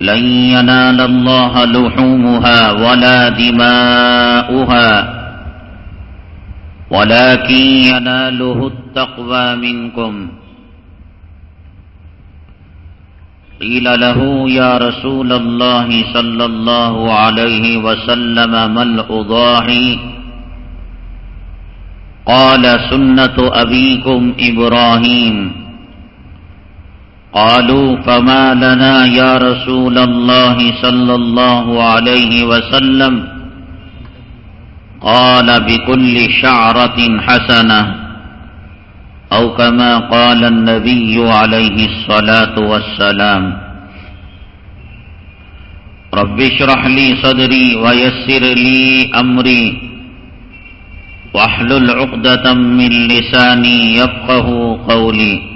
لن ينال الله لحومها ولا دماؤها ولكن يناله التقوى منكم. قيل له يا رسول الله صلى الله عليه وسلم ما الأضاحي؟ قال سنة أبيكم إبراهيم. قالوا فما لنا يا رسول الله صلى الله عليه وسلم. قال بكل شعرة حسنة. أو كما قال النبي عليه الصلاة والسلام. رب اشرح لي صدري ويسر لي أمري. واحلل عقدة من لساني يفقه قولي.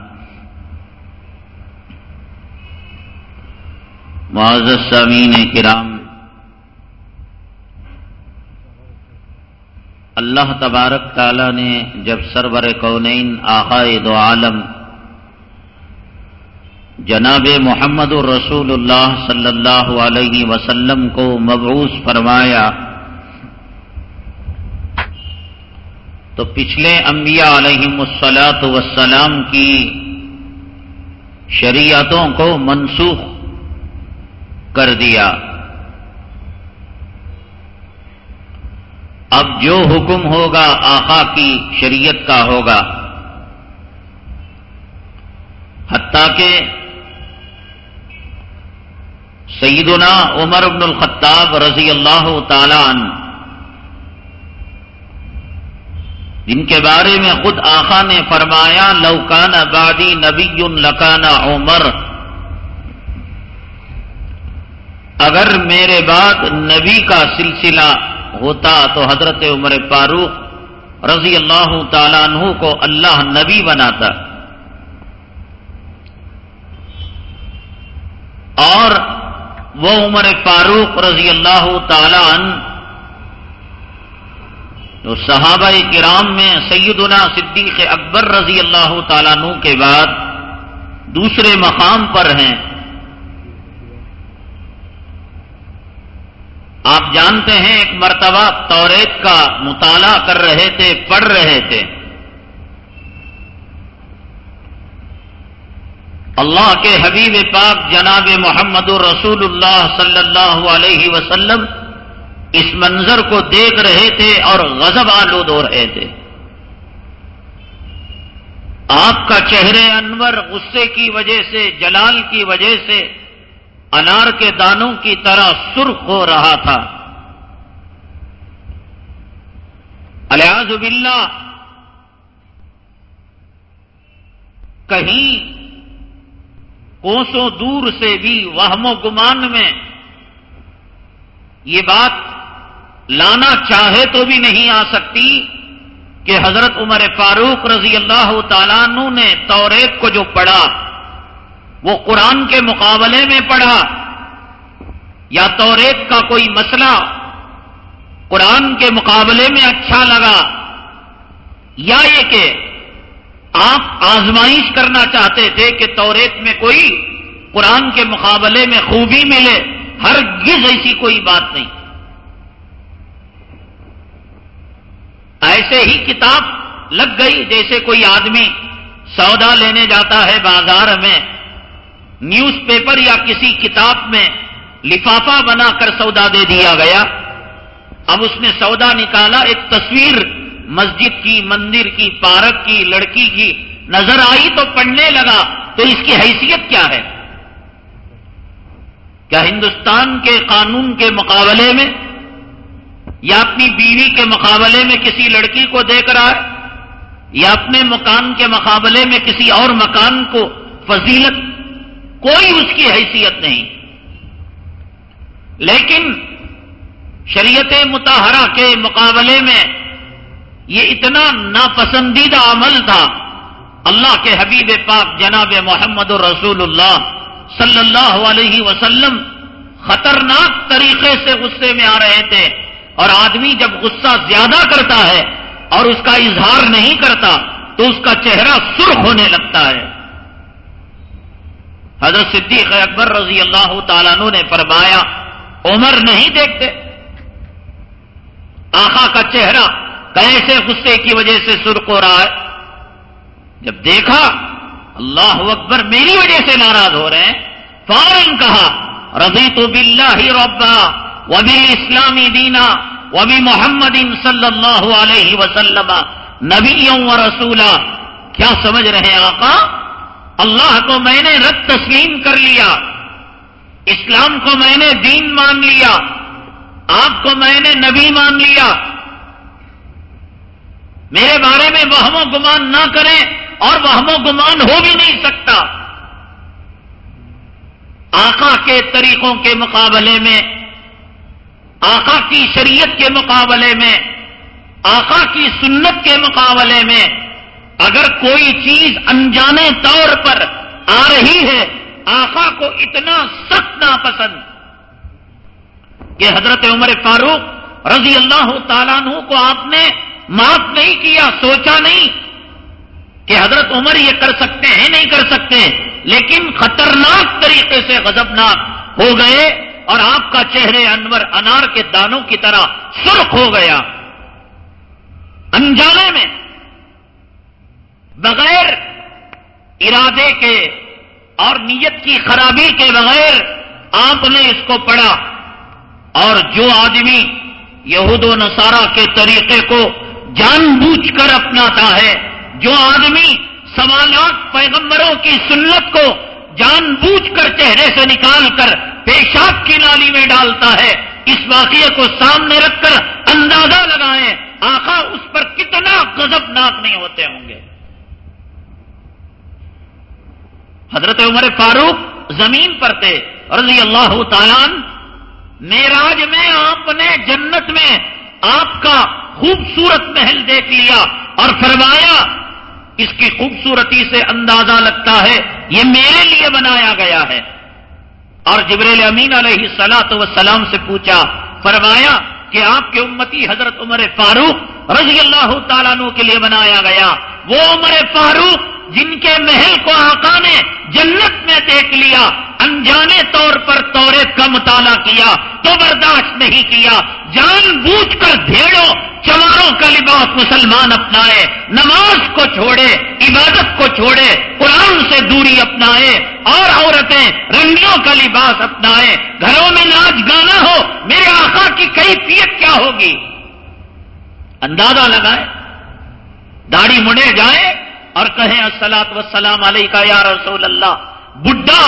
معزز سامین کرام، اللہ تبارک تعالی نے جب سرور کونین آقائے دو عالم، جناب محمد الرسول اللہ صلی اللہ علیہ وسلم کو مبعوث فرمایا، تو پچھلے انبیاء علیہ السلاط وسلام کی شریعتوں کو منسوخ کر دیا۔ اب جو حکم ہوگا آقا کی شریعت کا ہوگا۔ حتیٰ کہ سیدنا عمر بن الخطاب رضی اللہ تعالی عنہ، جن کے بارے میں خود آقا نے فرمایا لوکان بادی نبی لکانا عمر اگر میرے بعد نبی کا سلسلہ ہوتا تو حضرت عمر فاروق رضی اللہ تعالیٰ عنہ کو اللہ نبی بناتا۔ اور وہ عمر فاروق رضی اللہ تعالیٰ عنہ جو صحابہ کرام میں سیدنا صدیق اکبر رضی اللہ تعالیٰ عنہ کے بعد دوسرے مقام پر ہیں۔ آپ جانتے ہیں ایک مرتبہ توریت کا مطالعہ کر رہے تھے، پڑھ رہے تھے۔ اللہ کے حبیب پاک جناب محمد الرسول اللہ صلی اللہ علیہ وسلم اس منظر کو دیکھ رہے تھے اور غضب آلود ہو رہے تھے۔ آپ کا چہرے انور غصے کی وجہ سے، جلال کی وجہ سے انار کے دانوں کی طرح سرخ ہو رہا تھا۔ الیاز باللہ۔ کہیں کوسوں دور سے بھی وہم و گمان میں یہ بات لانا چاہے تو بھی نہیں آ سکتی کہ حضرت عمر فاروق رضی اللہ تعالیٰ نے توریت کو جو پڑھا وہ قرآن کے مقابلے میں پڑھا یا توریت کا کوئی مسئلہ قرآن کے مقابلے میں اچھا لگا یا یہ کہ آپ آزمائش کرنا چاہتے تھے کہ توریت میں کوئی قرآن کے مقابلے میں خوبی ملے ہر گز ایسی کوئی بات نہیں۔ ایسے ہی کتاب لگ گئی جیسے کوئی آدمی سودا لینے جاتا ہے بازار میں۔ نیوز پیپر یا کسی کتاب میں لفافہ بنا کر سودا دے دیا گیا۔ اب اس نے سودا نکالا، ایک تصویر مسجد کی، مندر کی، پارک کی، لڑکی کی نظر آئی تو پڑھنے لگا تو اس کی حیثیت کیا ہے؟ کیا ہندوستان کے قانون کے مقابلے میں یا اپنی بیوی کے مقابلے میں کسی لڑکی کو دیکھ رہا ہے؟ یا اپنے مکان کے مقابلے میں کسی اور مکان کو فضیلت کوئی اس کی حیثیت نہیں۔ لیکن شریعت متحرہ کے مقابلے میں یہ اتنا ناپسندیدہ عمل تھا۔ اللہ کے حبیب پاک جناب محمد الرسول اللہ صلی اللہ علیہ وسلم خطرناک طریقے سے غصے میں آ رہے تھے اور آدمی جب غصہ زیادہ کرتا ہے اور اس کا اظہار نہیں کرتا تو اس کا چہرہ سرخ ہونے لگتا ہے۔ حضرت صدیق اکبر رضی اللہ تعالیٰ نے فرمایا، عمر نہیں دیکھتے۔ آخا کا چہرہ کیسے غصے کی وجہ سے سرخ ہو رہا ہے؟ جب دیکھا، اللہ اکبر میری وجہ سے ناراض ہو رہے ہیں۔ فوراً کہا رضی تو بلّہ ہی ربا وبی اسلامی دینا وبی محمد صلی اللہ علیہ وسلم، نبیوں و رسولہ کیا سمجھ رہے ہیں آقا؟ اللہ کو میں نے رد تسلیم کر لیا، اسلام کو میں نے دین مان لیا، آپ کو میں نے نبی مان لیا۔ میرے بارے میں وہم و گمان نہ کریں اور وہم و گمان ہو بھی نہیں سکتا۔ آقا کے طریقوں کے مقابلے میں، آقا کی شریعت کے مقابلے میں، آقا کی سنت کے مقابلے میں اگر کوئی چیز انجانے طور پر آ رہی ہے، آقا کو اتنا سخت ناپسند کہ حضرت عمر فاروق رضی اللہ تعالیٰ عنہ کو آپ نے معاف نہیں کیا، سوچا نہیں کہ حضرت عمر یہ کر سکتے ہیں، نہیں کر سکتے لیکن خطرناک طریقے سے غضبناک ہو گئے اور آپ کا چہرے انور انار کے دانوں کی طرح سرخ ہو گیا۔ انجانے میں بغیر ارادے کے اور نیت کی خرابی کے بغیر آپ نے اس کو پڑھا اور جو آدمی یہود و نصارہ کے طریقے کو جان بوجھ کر اپناتا ہے، جو آدمی سوالات پیغمبروں کی سنت کو جان بوجھ کر چہرے سے نکال کر پیشاب کی نالی میں ڈالتا ہے، اس واقعے کو سامنے رکھ کر اندازہ لگائیں، آقا اس پر کتنا غضبناک نہیں ہوتے ہوں گے۔ حضرت عمر فاروق زمین پر تھے، رضی اللہ تعالیٰ میراج میں آپ نے جنت میں آپ کا خوبصورت محل دیکھ لیا اور فرمایا، اس کی خوبصورتی سے اندازہ لگتا ہے، یہ میرے لیے بنایا گیا ہے۔ اور جبریل امین علیہ سلاۃ وسلام سے پوچھا، فرمایا کہ آپ کے امتی حضرت عمر فاروق رضی اللہ تعالیٰ کے لیے بنایا گیا۔ وہ عمر فاروق جن کے محل کو آقا نے جنت میں دیکھ لیا، انجانے طور پر توریت کا مطالعہ کیا، تو برداشت نہیں کیا۔ جان بوجھ کر بھیڑوں چماروں کا لباس مسلمان اپنائے، نماز کو چھوڑے، عبادت کو چھوڑے، قرآن سے دوری اپنائے، اور عورتیں رنگیوں کا لباس اپنائے۔ گھروں میں ناچ گانا ہو، میرے آقا کی کیفیت کیا ہوگی؟ اندازہ لگائے، داڑھی مڑے جائے اور کہیں السلاط وسلام علیہ کا یا رسول اللہ، بڈھا،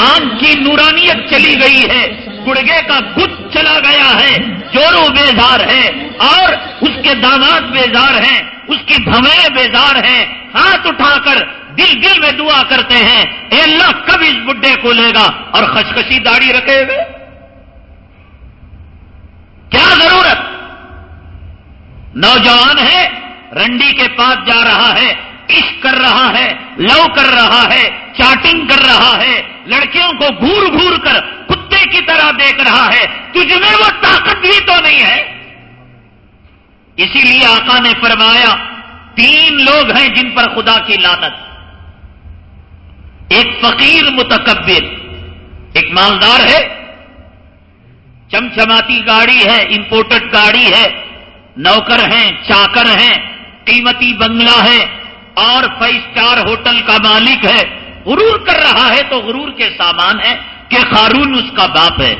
آنکھ کی نورانیت چلی گئی ہے، گڑگے کا گت چلا گیا ہے چورو بیزار ہے، اور اس کے داماد بیزار ہیں، اس کی بھویں بیزار ہیں۔ ہاتھ اٹھا کر دل دل میں دعا کرتے ہیں، اے اللہ کب اس بڈھے کو لے گا؟ اور خشخشی داڑھی رکھے ہوئے۔ کیا ضرورت؟ نوجوان ہے، رنڈی کے پاس جا رہا ہے عشق کر رہا ہے، لو کر رہا ہے، چاٹنگ کر رہا ہے، لڑکیوں کو گور گور کر کتے کی طرح دیکھ رہا ہے، تجھ میں وہ طاقت بھی تو نہیں ہے۔ اسی لیے آقا نے فرمایا، تین لوگ ہیں جن پر خدا کی لانت ایک فقیر متکبر، ایک مالدار ہے۔ چمچماتی گاڑی ہے امپورٹڈ گاڑی ہے۔ نوکر ہیں، چاکر ہیں، قیمتی بنگلہ ہے۔ اور فائیو اسٹار ہوٹل کا مالک ہے، غرور کر رہا ہے تو غرور کے سامان ہے کہ خارون اس کا باپ ہے۔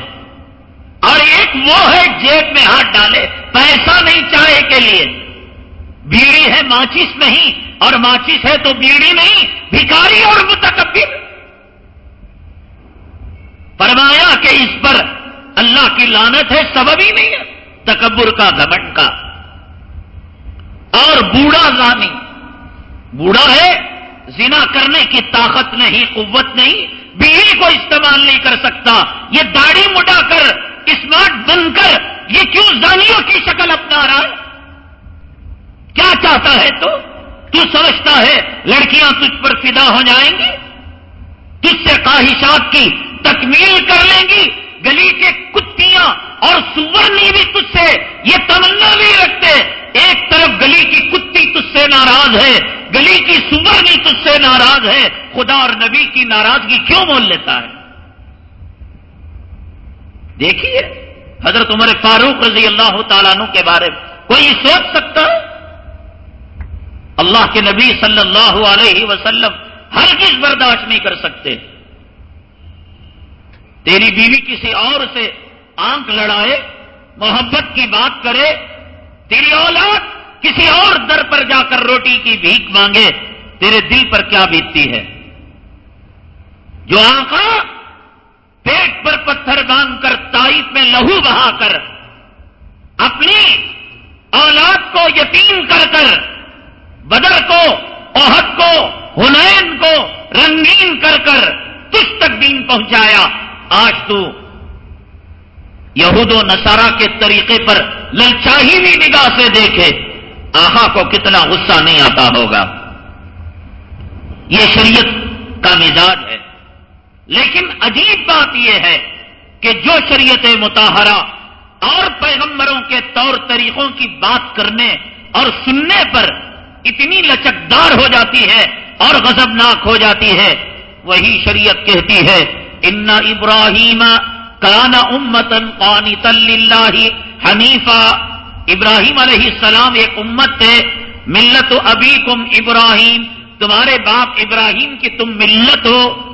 اور ایک وہ ہے جیب میں ہاتھ ڈالے، پیسہ نہیں چاہے کے لیے۔ بیڑی ہے ماچس نہیں، اور ماچس ہے تو بیڑی نہیں، بھکاری اور متکبر۔ فرمایا کہ اس پر اللہ کی لانت ہے، سبب ہی نہیں ہے، تکبر کا گمن کا۔ اور بوڑھا زانی بوڑھا ہے، زنا کرنے کی طاقت نہیں، قوت نہیں، بیوی کو استعمال نہیں کر سکتا۔ یہ داڑھی مٹا کر، اسمارٹ بن کر، یہ کیوں زانیوں کی شکل اپنا رہا ہے؟ کیا چاہتا ہے تو؟ تو سمجھتا ہے، لڑکیاں تجھ پر فدا ہو جائیں گی، تجھ سے خواہشات کی تکمیل کر لیں گی گلی کے کتیاں اور سورنی بھی تجھ سے، یہ تمنا نہیں رکھتے۔ ایک طرف گلی کی کتی تجھ سے ناراض ہے، گلی کی سورنی تجھ سے ناراض ہے۔ خدا اور نبی کی ناراضگی کیوں بول لیتا ہے؟ دیکھیے، حضرت عمر فاروق رضی اللہ تعالیٰ عنہ کے بارے میں کوئی سوچ سکتا ہے؟ اللہ کے نبی صلی اللہ علیہ وسلم ہر چیز برداشت نہیں کر سکتے۔ تیری بیوی کسی اور سے آنکھ لڑائے، محبت کی بات کرے، تیری اولاد کسی اور در پر جا کر روٹی کی بھیک مانگے، تیرے دل پر کیا بیتتی ہے؟ جو آنکھا پیٹ پر پتھر باندھ کر تائف میں لہو بہا کر اپنی اولاد کو یتیم کر کر بدر کو، عہد کو ہنین کو، رنگین کر کر تجھ تک دین پہنچایا۔ آج تو یہود و نصارہ کے طریقے پر للچاہی بھی نگاہ سے دیکھے، آہا کو کتنا غصہ نہیں آتا ہوگا۔ یہ شریعت کا مزاج ہے۔ لیکن عجیب بات یہ ہے کہ جو شریعت متحرہ اور پیغمبروں کے طور طریقوں کی بات کرنے اور سننے پر اتنی لچکدار ہو جاتی ہے اور غضبناک ہو جاتی ہے، وہی شریعت کہتی ہے ان ابراہیم کان امتن قانتا للہ حنیفہ ابراہیم علیہ السلام ایک امت تھے ملت ابیکم ابراہیم تمہارے باپ ابراہیم کی تم ملت ہو۔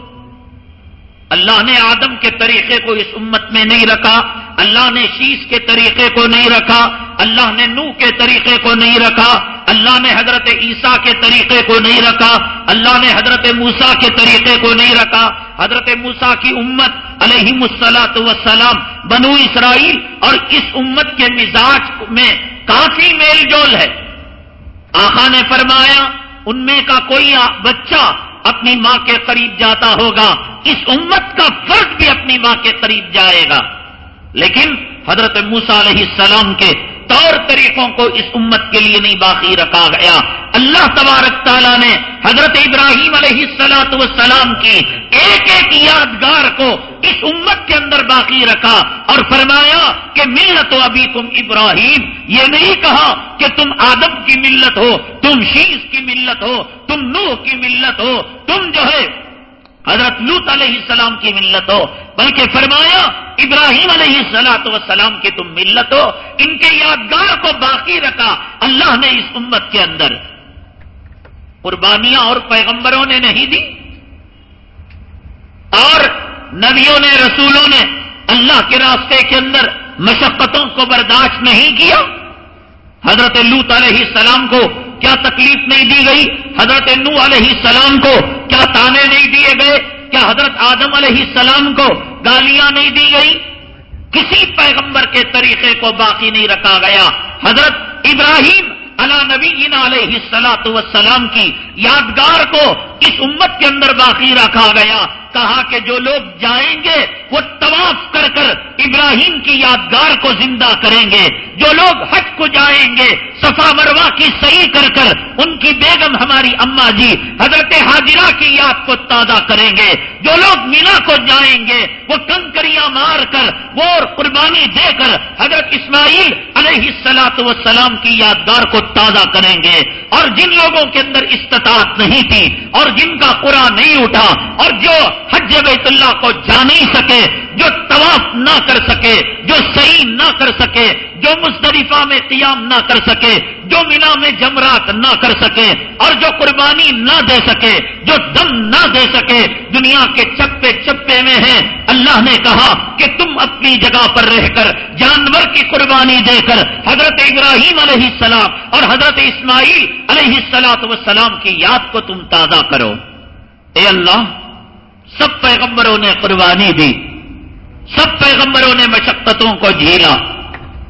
اللہ نے آدم کے طریقے کو اس امت میں نہیں رکھا۔ اللہ نے شیش کے طریقے کو نہیں رکھا، اللہ نے نو کے طریقے کو نہیں رکھا، اللہ نے حضرت عیسیٰ کے طریقے کو نہیں رکھا، اللہ نے حضرت موسا کے طریقے کو نہیں رکھا۔ حضرت موسا کی امت علیہ مسلاط وسلام بنو اسرائیل اور اس امت کے مزاج میں کافی میل جول ہے۔ آخا نے فرمایا، ان میں کا کوئی بچہ اپنی ماں کے قریب جاتا ہوگا، اس امت کا فرد بھی اپنی ماں کے قریب جائے گا۔ لیکن حضرت موسا علیہ السلام کے طور طریقوں کو اس امت کے لیے نہیں باقی رکھا گیا۔ اللہ تبارک تعالیٰ نے حضرت ابراہیم علیہ السلاط والسلام کی ایک ایک یادگار کو اس امت کے اندر باقی رکھا اور فرمایا کہ ملت و ابھی تم ابراہیم۔ یہ نہیں کہا کہ تم آدم کی ملت ہو، تم شیش کی ملت ہو، تم نوح کی ملت ہو، تم جو ہے حضرت لوت علیہ السلام کی ملت ہو بلکہ فرمایا، ابراہیم علیہ السلاط وسلام کی تم ملت ہو ان کے یادگار کو باقی رکھا اللہ نے اس امت کے اندر۔ قربانیاں اور پیغمبروں نے نہیں دی، اور نبیوں نے، رسولوں نے اللہ کے راستے کے اندر مشقتوں کو برداشت نہیں کیا۔ حضرت لوت علیہ السلام کو کیا تکلیف نہیں دی گئی؟ حضرت نو علیہ السلام کو کیا تانے نہیں دیے گئے؟ کیا حضرت آدم علیہ السلام کو گالیاں نہیں دی گئی؟ کسی پیغمبر کے طریقے کو باقی نہیں رکھا گیا۔ حضرت ابراہیم اعلی نبی علیہ سلاط وسلام کی یادگار کو اس امت کے اندر باقی رکھا گیا۔ کہا کہ جو لوگ جائیں گے وہ طواف کر کر ابراہیم کی یادگار کو زندہ کریں گے۔ جو لوگ حج کو جائیں گے، صفا مروا کی صحیح کر کر ان کی بیگم ہماری اما جی حضرت حاجرہ کی یاد کو تازہ کریں گے۔ جو لوگ مینا کو جائیں گے، وہ کنکریاں مار کر، وہ قربانی دے کر حضرت اسماعیل علیہ السلاط وسلام کی یادگار کو تازہ کریں گے۔ اور جن لوگوں کے اندر استطاعت نہیں تھی، اور جن کا قرآن نہیں اٹھا، اور جو حج بیت اللہ کو جا نہیں سکے، جو طواف نہ کر سکے، جو صحیح نہ کر سکے، جو مستریفہ میں قیام نہ کر سکے، جو مینا میں جمرات نہ کر سکے، اور جو قربانی نہ دے سکے، جو دم نہ دے سکے، دنیا کے چپے چپے میں ہے اللہ نے کہا کہ تم اپنی جگہ پر رہ کر جانور کی قربانی دے کر حضرت ابراہیم علیہ السلام اور حضرت اسماعیل علیہ السلاط وسلام کی یاد کو تم تازہ کرو۔ اے اللہ سب پیغمبروں نے قربانی دی، سب پیغمبروں نے مشقتوں کو جھیلا۔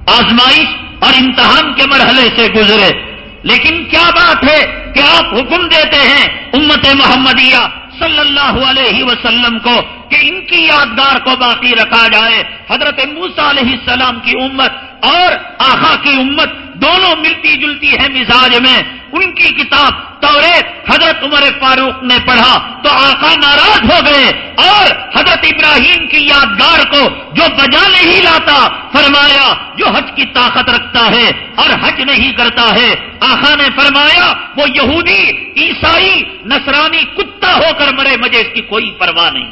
آزمائش اور امتحان کے مرحلے سے گزرے۔ لیکن کیا بات ہے کہ آپ حکم دیتے ہیں امت محمدیہ صلی اللہ علیہ وسلم کو کہ ان کی یادگار کو باقی رکھا جائے، حضرت موسا علیہ السلام کی امت اور آخا کی امت دونوں ملتی جلتی ہے مزاج میں۔ ان کی کتاب توریت حضرت عمر فاروق نے پڑھا تو آقا ناراض ہو گئے اور حضرت ابراہیم کی یادگار کو جو بجا نہیں لاتا فرمایا، جو حج کی طاقت رکھتا ہے اور حج نہیں کرتا ہے۔ آقا نے فرمایا، وہ یہودی، عیسائی، نصرانی کتا ہو کر مرے، مجھے اس کی کوئی پرواہ نہیں۔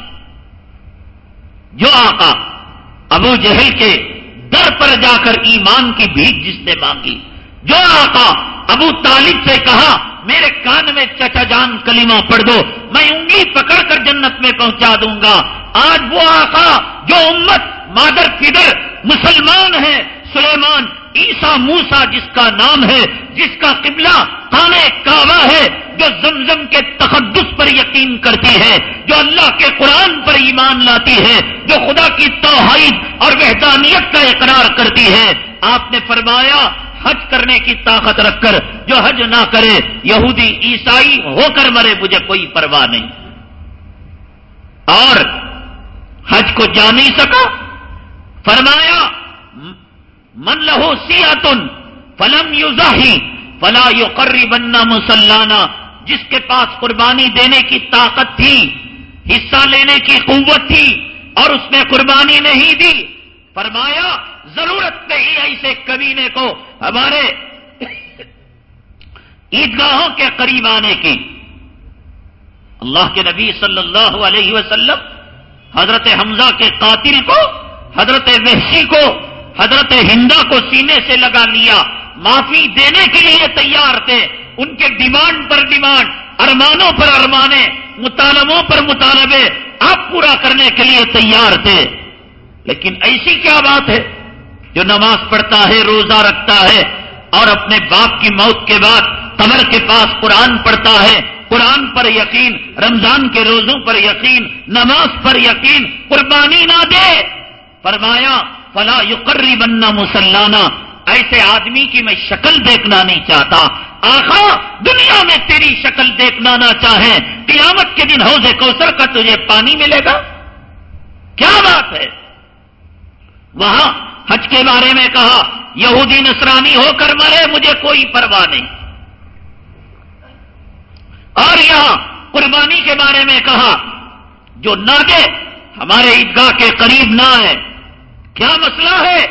جو آقا ابو جہل کے در پر جا کر ایمان کی بھیک جس نے مانگی۔ جو آقا ابو طالب سے کہا، میرے کان میں چچا جان کلمہ پڑھ دو، میں انگلی پکڑ کر جنت میں پہنچا دوں گا۔ آج وہ آقا جو امت، مادر فدر مسلمان ہے، سلیمان عیسا موسا جس کا نام ہے، جس کا قبلہ خانے کعبہ ہے، جو زمزم کے تقدس پر یقین کرتی ہے، جو اللہ کے قرآن پر ایمان لاتی ہے، جو خدا کی توحید اور وحدانیت کا اقرار کرتی ہے۔ آپ نے فرمایا، حج کرنے کی طاقت رکھ کر، جو حج نہ کرے، یہودی عیسائی ہو کر مرے، مجھے کوئی پرواہ نہیں۔ اور حج کو جا نہیں سکا؟ فرمایا من لہو سیاتن فلم یو فلا یو قرری بننا مسلانہ جس کے پاس قربانی دینے کی طاقت تھی، حصہ لینے کی قوت تھی اور اس نے قربانی نہیں دی۔ فرمایا، ضرورت نہیں ایسے کمینے کو، ہمارے عیدگاہوں کے قریب آنے کی۔ اللہ کے نبی صلی اللہ علیہ وسلم حضرت حمزہ کے قاتل کو، حضرت وحشی کو حضرت ہندا کو سینے سے لگا لیا، معافی دینے کے لیے تیار تھے۔ ان کے ڈیمانڈ پر ڈیمانڈ، ارمانوں پر ارمانے، مطالبوں پر مطالبے، آپ پورا کرنے کے لیے تیار تھے۔ لیکن ایسی کیا بات ہے؟ جو نماز پڑھتا ہے، روزہ رکھتا ہے اور اپنے باپ کی موت کے بعد قبر کے پاس قرآن پڑھتا ہے۔ قرآن پر یقین، رمضان کے روزوں پر یقین، نماز پر یقین، قربانی نہ دے۔ فرمایا فلا یقری بننا مسلانہ ایسے آدمی کی میں شکل دیکھنا نہیں چاہتا۔ آخا، دنیا میں تیری شکل دیکھنا نہ چاہے قیامت کے دن حوض کوثر کا تجھے پانی ملے گا؟ کیا بات ہے؟ وہاں حج کے بارے میں کہا، یہودی نصرانی ہو کر مرے، مجھے کوئی پرواہ نہیں۔ اور یہاں قربانی کے بارے میں کہا، جو نہ دے ہمارے عیدگاہ کے قریب نہ ہے کیا مسئلہ ہے؟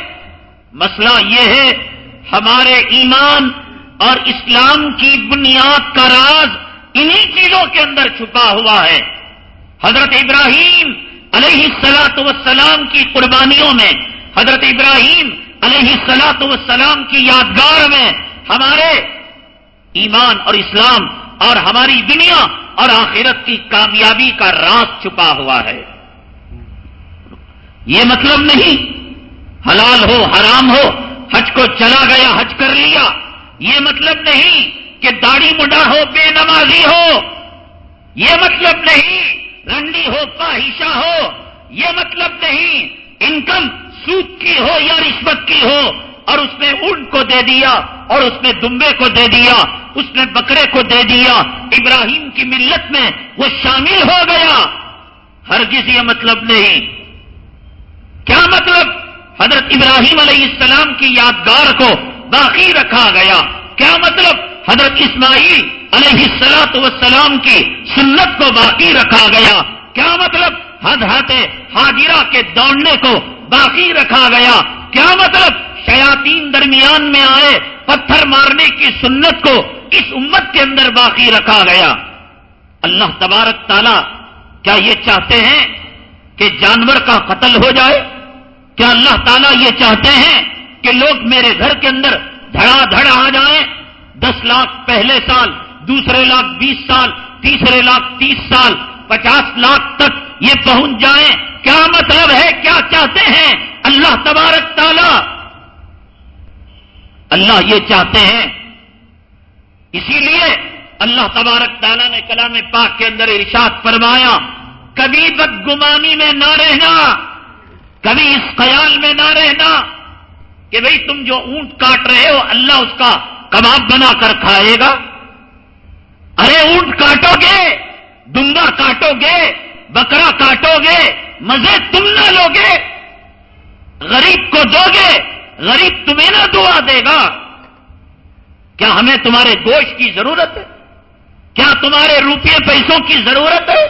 مسئلہ یہ ہے، ہمارے ایمان اور اسلام کی بنیاد کا راز انہی چیزوں کے اندر چھپا ہوا ہے۔ حضرت ابراہیم علیہ السلاط وسلام کی قربانیوں میں، حضرت ابراہیم علیہ السلاط وسلام کی یادگار میں ہمارے ایمان اور اسلام اور ہماری دنیا اور آخرت کی کامیابی کا راز چھپا ہوا ہے۔ یہ مطلب نہیں۔ حلال ہو، حرام ہو، حج کو چلا گیا، حج کر لیا۔ یہ مطلب نہیں کہ داڑھی مڈا ہو، بے نمازی ہو۔ یہ مطلب نہیں رنڈی ہو فاہشہ ہو۔ یہ مطلب نہیں انکم سود کی ہو یا رشوت کی ہو۔ اور اس نے اونٹ کو دے دیا، اور اس نے دمبے کو دے دیا، اس نے بکرے کو دے دیا۔ ابراہیم کی ملت میں وہ شامل ہو گیا۔ ہر کسی مطلب نہیں۔ کیا مطلب؟ حضرت ابراہیم علیہ السلام کی یادگار کو باقی رکھا گیا۔ کیا مطلب؟ حضرت اسماعیل علیہ السلاط وسلام کی سنت کو باقی رکھا گیا۔ کیا مطلب؟ حد ہاتھ حاجرہ کے دوڑنے کو باقی رکھا گیا۔ کیا مطلب؟ شیاتین درمیان میں آئے پتھر مارنے کی سنت کو اس امت کے اندر باقی رکھا گیا۔ اللہ تبارک تعالی کیا یہ چاہتے ہیں کہ جانور کا قتل ہو جائے؟ کیا اللہ تعالیٰ یہ چاہتے ہیں کہ لوگ میرے گھر کے اندر دھڑا دھڑ آ جائیں؟ دس لاکھ پہلے سال، دوسرے لاکھ بیس سال، تیسرے لاکھ تیس سال، پچاس لاکھ تک یہ پہنچ جائیں؟ کیا مطلب ہے؟ کیا چاہتے ہیں؟ اللہ تبارک تعالی اللہ یہ چاہتے ہیں۔ اسی لیے اللہ تبارک تعالیٰ نے کلام پاک کے اندر ارشاد فرمایا، کبھی بدگمانی میں نہ رہنا۔ کبھی اس خیال میں نہ رہنا کہ بھئی تم جو اونٹ کاٹ رہے ہو، اللہ اس کا کباب بنا کر کھائے گا۔ ارے، اونٹ کاٹو گے، دمبا کاٹو گے، بکرا کاٹو گے، مزے تم نہ لو گے غریب کو دو گے، غریب تمہیں نہ دعا دے گا۔ کیا ہمیں تمہارے گوشت کی ضرورت ہے؟ کیا تمہارے روپیے پیسوں کی ضرورت ہے؟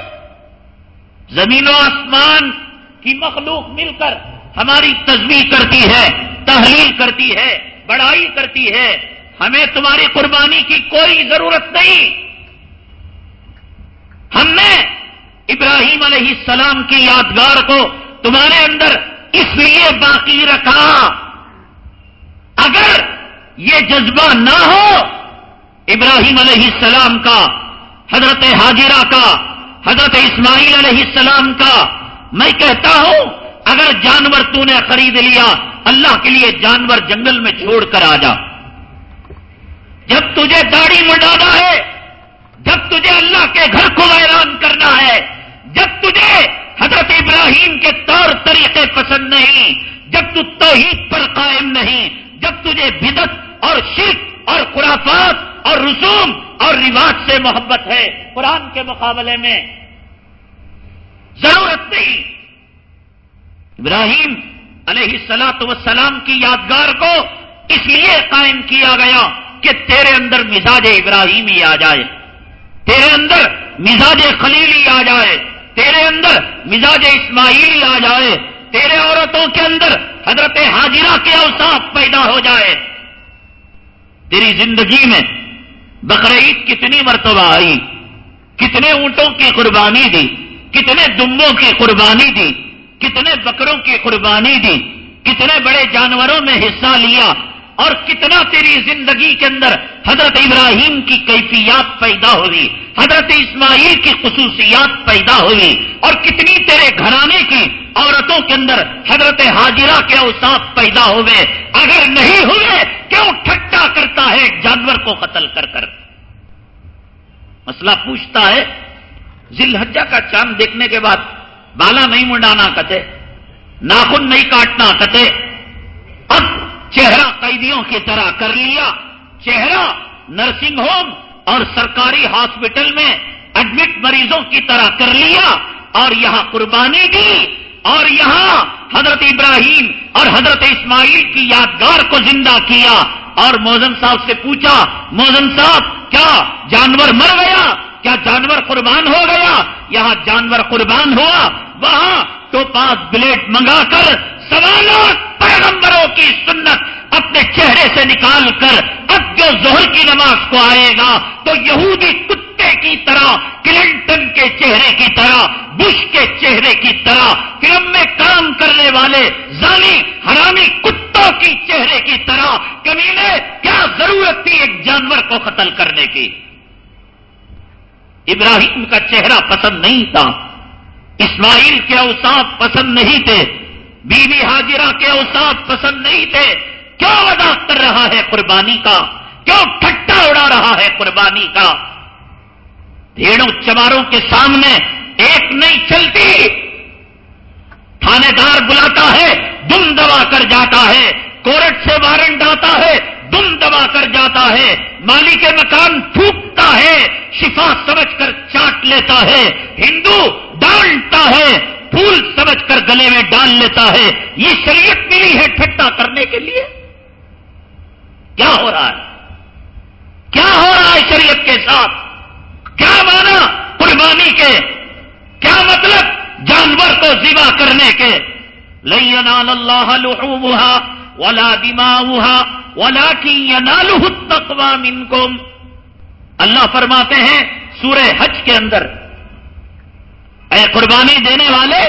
زمین و آسمان کی مخلوق مل کر ہماری تصویر کرتی ہے، تحلیل کرتی ہے، بڑائی کرتی ہے۔ ہمیں تمہاری قربانی کی کوئی ضرورت نہیں۔ ہم نے ابراہیم علیہ السلام کی یادگار کو تمہارے اندر اس لیے باقی رکھا۔ اگر یہ جذبہ نہ ہو، ابراہیم علیہ السلام کا، حضرت حاجرہ کا، حضرت اسماعیل علیہ السلام کا میں کہتا ہوں، اگر جانور تو نے خرید لیا، اللہ کے لیے جانور جنگل میں چھوڑ کر آ جا۔ جب تجھے داڑھی مڈانا ہے، جب تجھے اللہ کے گھر کو ویران کرنا ہے، جب تجھے حضرت ابراہیم کے طور طریقے پسند نہیں، جب تو توحید پر قائم نہیں، جب تجھے بدت اور شرک اور خرافات اور رسوم اور رواج سے محبت ہے، قرآن کے مقابلے میں ضرورت نہیں۔ ابراہیم علیہ السلاط وسلام کی یادگار کو اس لیے قائم کیا گیا کہ تیرے اندر مزاج ابراہیمی آ جائے، تیرے اندر مزاج خلیلی آ جائے، تیرے اندر مزاج اسماعیلی آ جائے، تیرے عورتوں کے اندر حضرت حاجرہ کے اوساف پیدا ہو جائے۔ تیری زندگی میں بقرعید کتنی مرتبہ آئی، کتنے اونٹوں کی قربانی دی کتنے دمبوں کی قربانی دی، کتنے بکروں کی قربانی دی، کتنے بڑے جانوروں میں حصہ لیا، اور کتنا تیری زندگی کے اندر حضرت ابراہیم کی کیفیات پیدا ہوئی، حضرت اسماعیل کی خصوصیات پیدا ہوئی، اور کتنی تیرے گھرانے کی عورتوں کے اندر حضرت حاجرہ کے اوساف پیدا ہوئے۔ اگر نہیں ہوئے، کیوں ٹھٹا کرتا ہے جانور کو قتل کر کر؟ مسئلہ پوچھتا ہے ذلحجہ کا چاند دیکھنے کے بعد بالا نہیں منڈانا کتے ناخن نہیں کاٹنا کتے اب چہرہ قیدیوں کی طرح کر لیا۔ چہرہ نرسنگ ہوم اور سرکاری ہاسپٹل میں ایڈمٹ مریضوں کی طرح کر لیا اور یہاں قربانی دی اور یہاں حضرت ابراہیم اور حضرت اسماعیل کی یادگار کو زندہ کیا اور موزن صاحب سے پوچھا موزن صاحب، کیا جانور مر گیا؟ کیا جانور قربان ہو گیا؟ یہاں جانور قربان ہوا۔ وہاں تو پاس بلیٹ منگا کر سوالات پیغمبروں کی سنت اپنے چہرے سے نکال کر اب جو زہر کی نماز کو آئے گا، تو یہودی کتے کی طرح، کلنٹن کے چہرے کی طرح، بش کے چہرے کی طرح فلم میں کام کرنے والے زانی، حرامی کتوں کی چہرے کی طرح کمینے کیا ضرورت تھی ایک جانور کو قتل کرنے کی؟ ابراہیم کا چہرہ پسند نہیں تھا، اسماعیل کے اوساف پسند نہیں تھے، بی بی حاجرہ کے اوساف پسند نہیں تھے۔ کیوں ادا کر رہا ہے قربانی کا؟ کیوں ٹھٹا اڑا رہا ہے قربانی کا؟ بھیڑوں چماروں کے سامنے ایک نہیں چلتی۔ تھانے دار بلاتا ہے، دم دبا کر جاتا ہے، کورٹ سے وارنٹ آتا ہے دم دبا کر جاتا ہے مالی کے مکان تھوکتا ہے، شفا سمجھ کر چاٹ لیتا ہے، ہندو ڈانٹتا ہے، پھول سمجھ کر گلے میں ڈال لیتا ہے۔ یہ شریعت ملی ہے ٹھٹا کرنے کے لیے۔ کیا ہو رہا ہے؟ کیا ہو رہا ہے شریعت کے ساتھ؟ کیا مانا قربانی کے؟ کیا مطلب جانور کو ذبح کرنے کے؟ لئی اللہ ولا دماؤها ولكن کی التقوى منكم اللہ فرماتے ہیں سورہ حج کے اندر، اے قربانی دینے والے،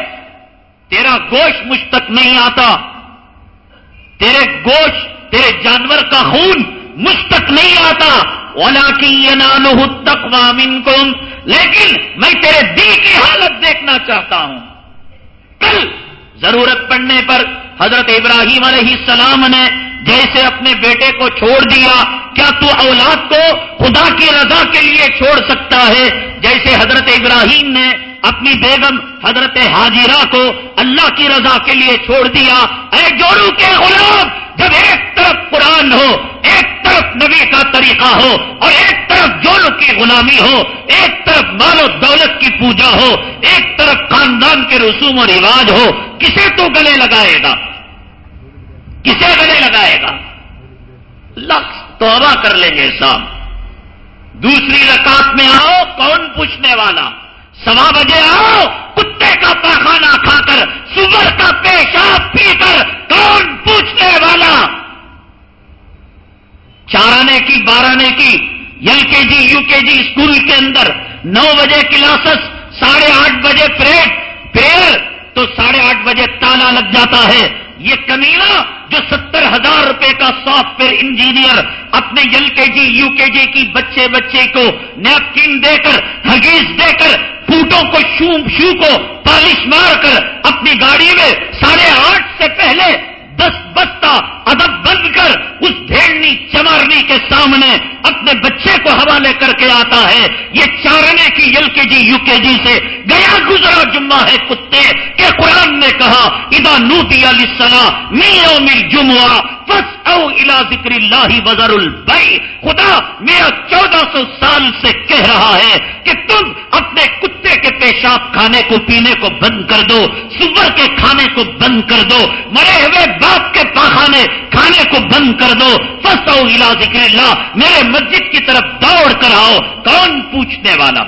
تیرا گوشت مجھ تک نہیں آتا، تیرے گوشت، تیرے جانور کا خون مجھ تک نہیں آتا۔ اولا کی یہ التقوى منكم لیکن میں تیرے دل کی حالت دیکھنا چاہتا ہوں۔ کل ضرورت پڑنے پر حضرت ابراہیم علیہ السلام نے جیسے اپنے بیٹے کو چھوڑ دیا، کیا تو اولاد کو خدا کی رضا کے لیے چھوڑ سکتا ہے؟ جیسے حضرت ابراہیم نے اپنی بیگم حضرت حاجرہ کو اللہ کی رضا کے لیے چھوڑ دیا، اے جورو کے غلام! جب ایک طرف قرآن ہو، ایک طرف نبی کا طریقہ ہو، اور ایک طرف جوڑوں کی غلامی ہو، ایک طرف مال و دولت کی پوجا ہو، ایک طرف خاندان کے رسوم و رواج ہو، کسے تو گلے لگائے گا؟ کسے گلے لگائے گا؟ لکھ توبہ کر لیں گے صاحب دوسری رکعت میں آؤ، کون پوچھنے والا؟ سوا بجے آؤ کتے کا پاخانہ کھا کر، سور کا پیشاب پی کر کون پوچھنے والا؟ چار آنے کی بارہ کی ایل کے جی یو کے جی اسکول کے اندر نو بجے کلاسز، ساڑھے آٹھ بجے پریڈ پریئر تو ساڑھے آٹھ بجے تالا لگ جاتا ہے۔ یہ کمیلا جو ستر ہزار روپے کا سافٹ ویئر انجینئر اپنے ایل کے جی یو کے جی کی بچے بچے کو نیپکن دے کر حگیز دے کر پوٹوں کو شو شو کو پالش مار کر اپنی گاڑی میں ساڑھے آٹھ سے پہلے دس بستہ ادب بند کر اس بھیڑنی چمارنی کے سامنے اپنے بچے کو حوالے کر کے آتا ہے۔ یہ چارنے کی ایل کے جی یو کے جی سے گیا گزرا جمعہ ہے کتے کہ قرآن نے کہا ادا نوتی علی سلام میو مل جمعہ بس او الا ذکر اللہ وزر البئی خدا میرا چودہ سو سال سے کہہ رہا ہے کہ تم اپنے کتے کے پیشاب کھانے کو پینے کو بند کر دو، سور کے کھانے کو بند کر دو۔ مرے ہوئے باپ کے پاخانے کھانے کو بند کر دو۔ فس الا ذکر اللہ میرے مسجد کی طرف دوڑ کر آؤ۔ کون پوچھنے والا؟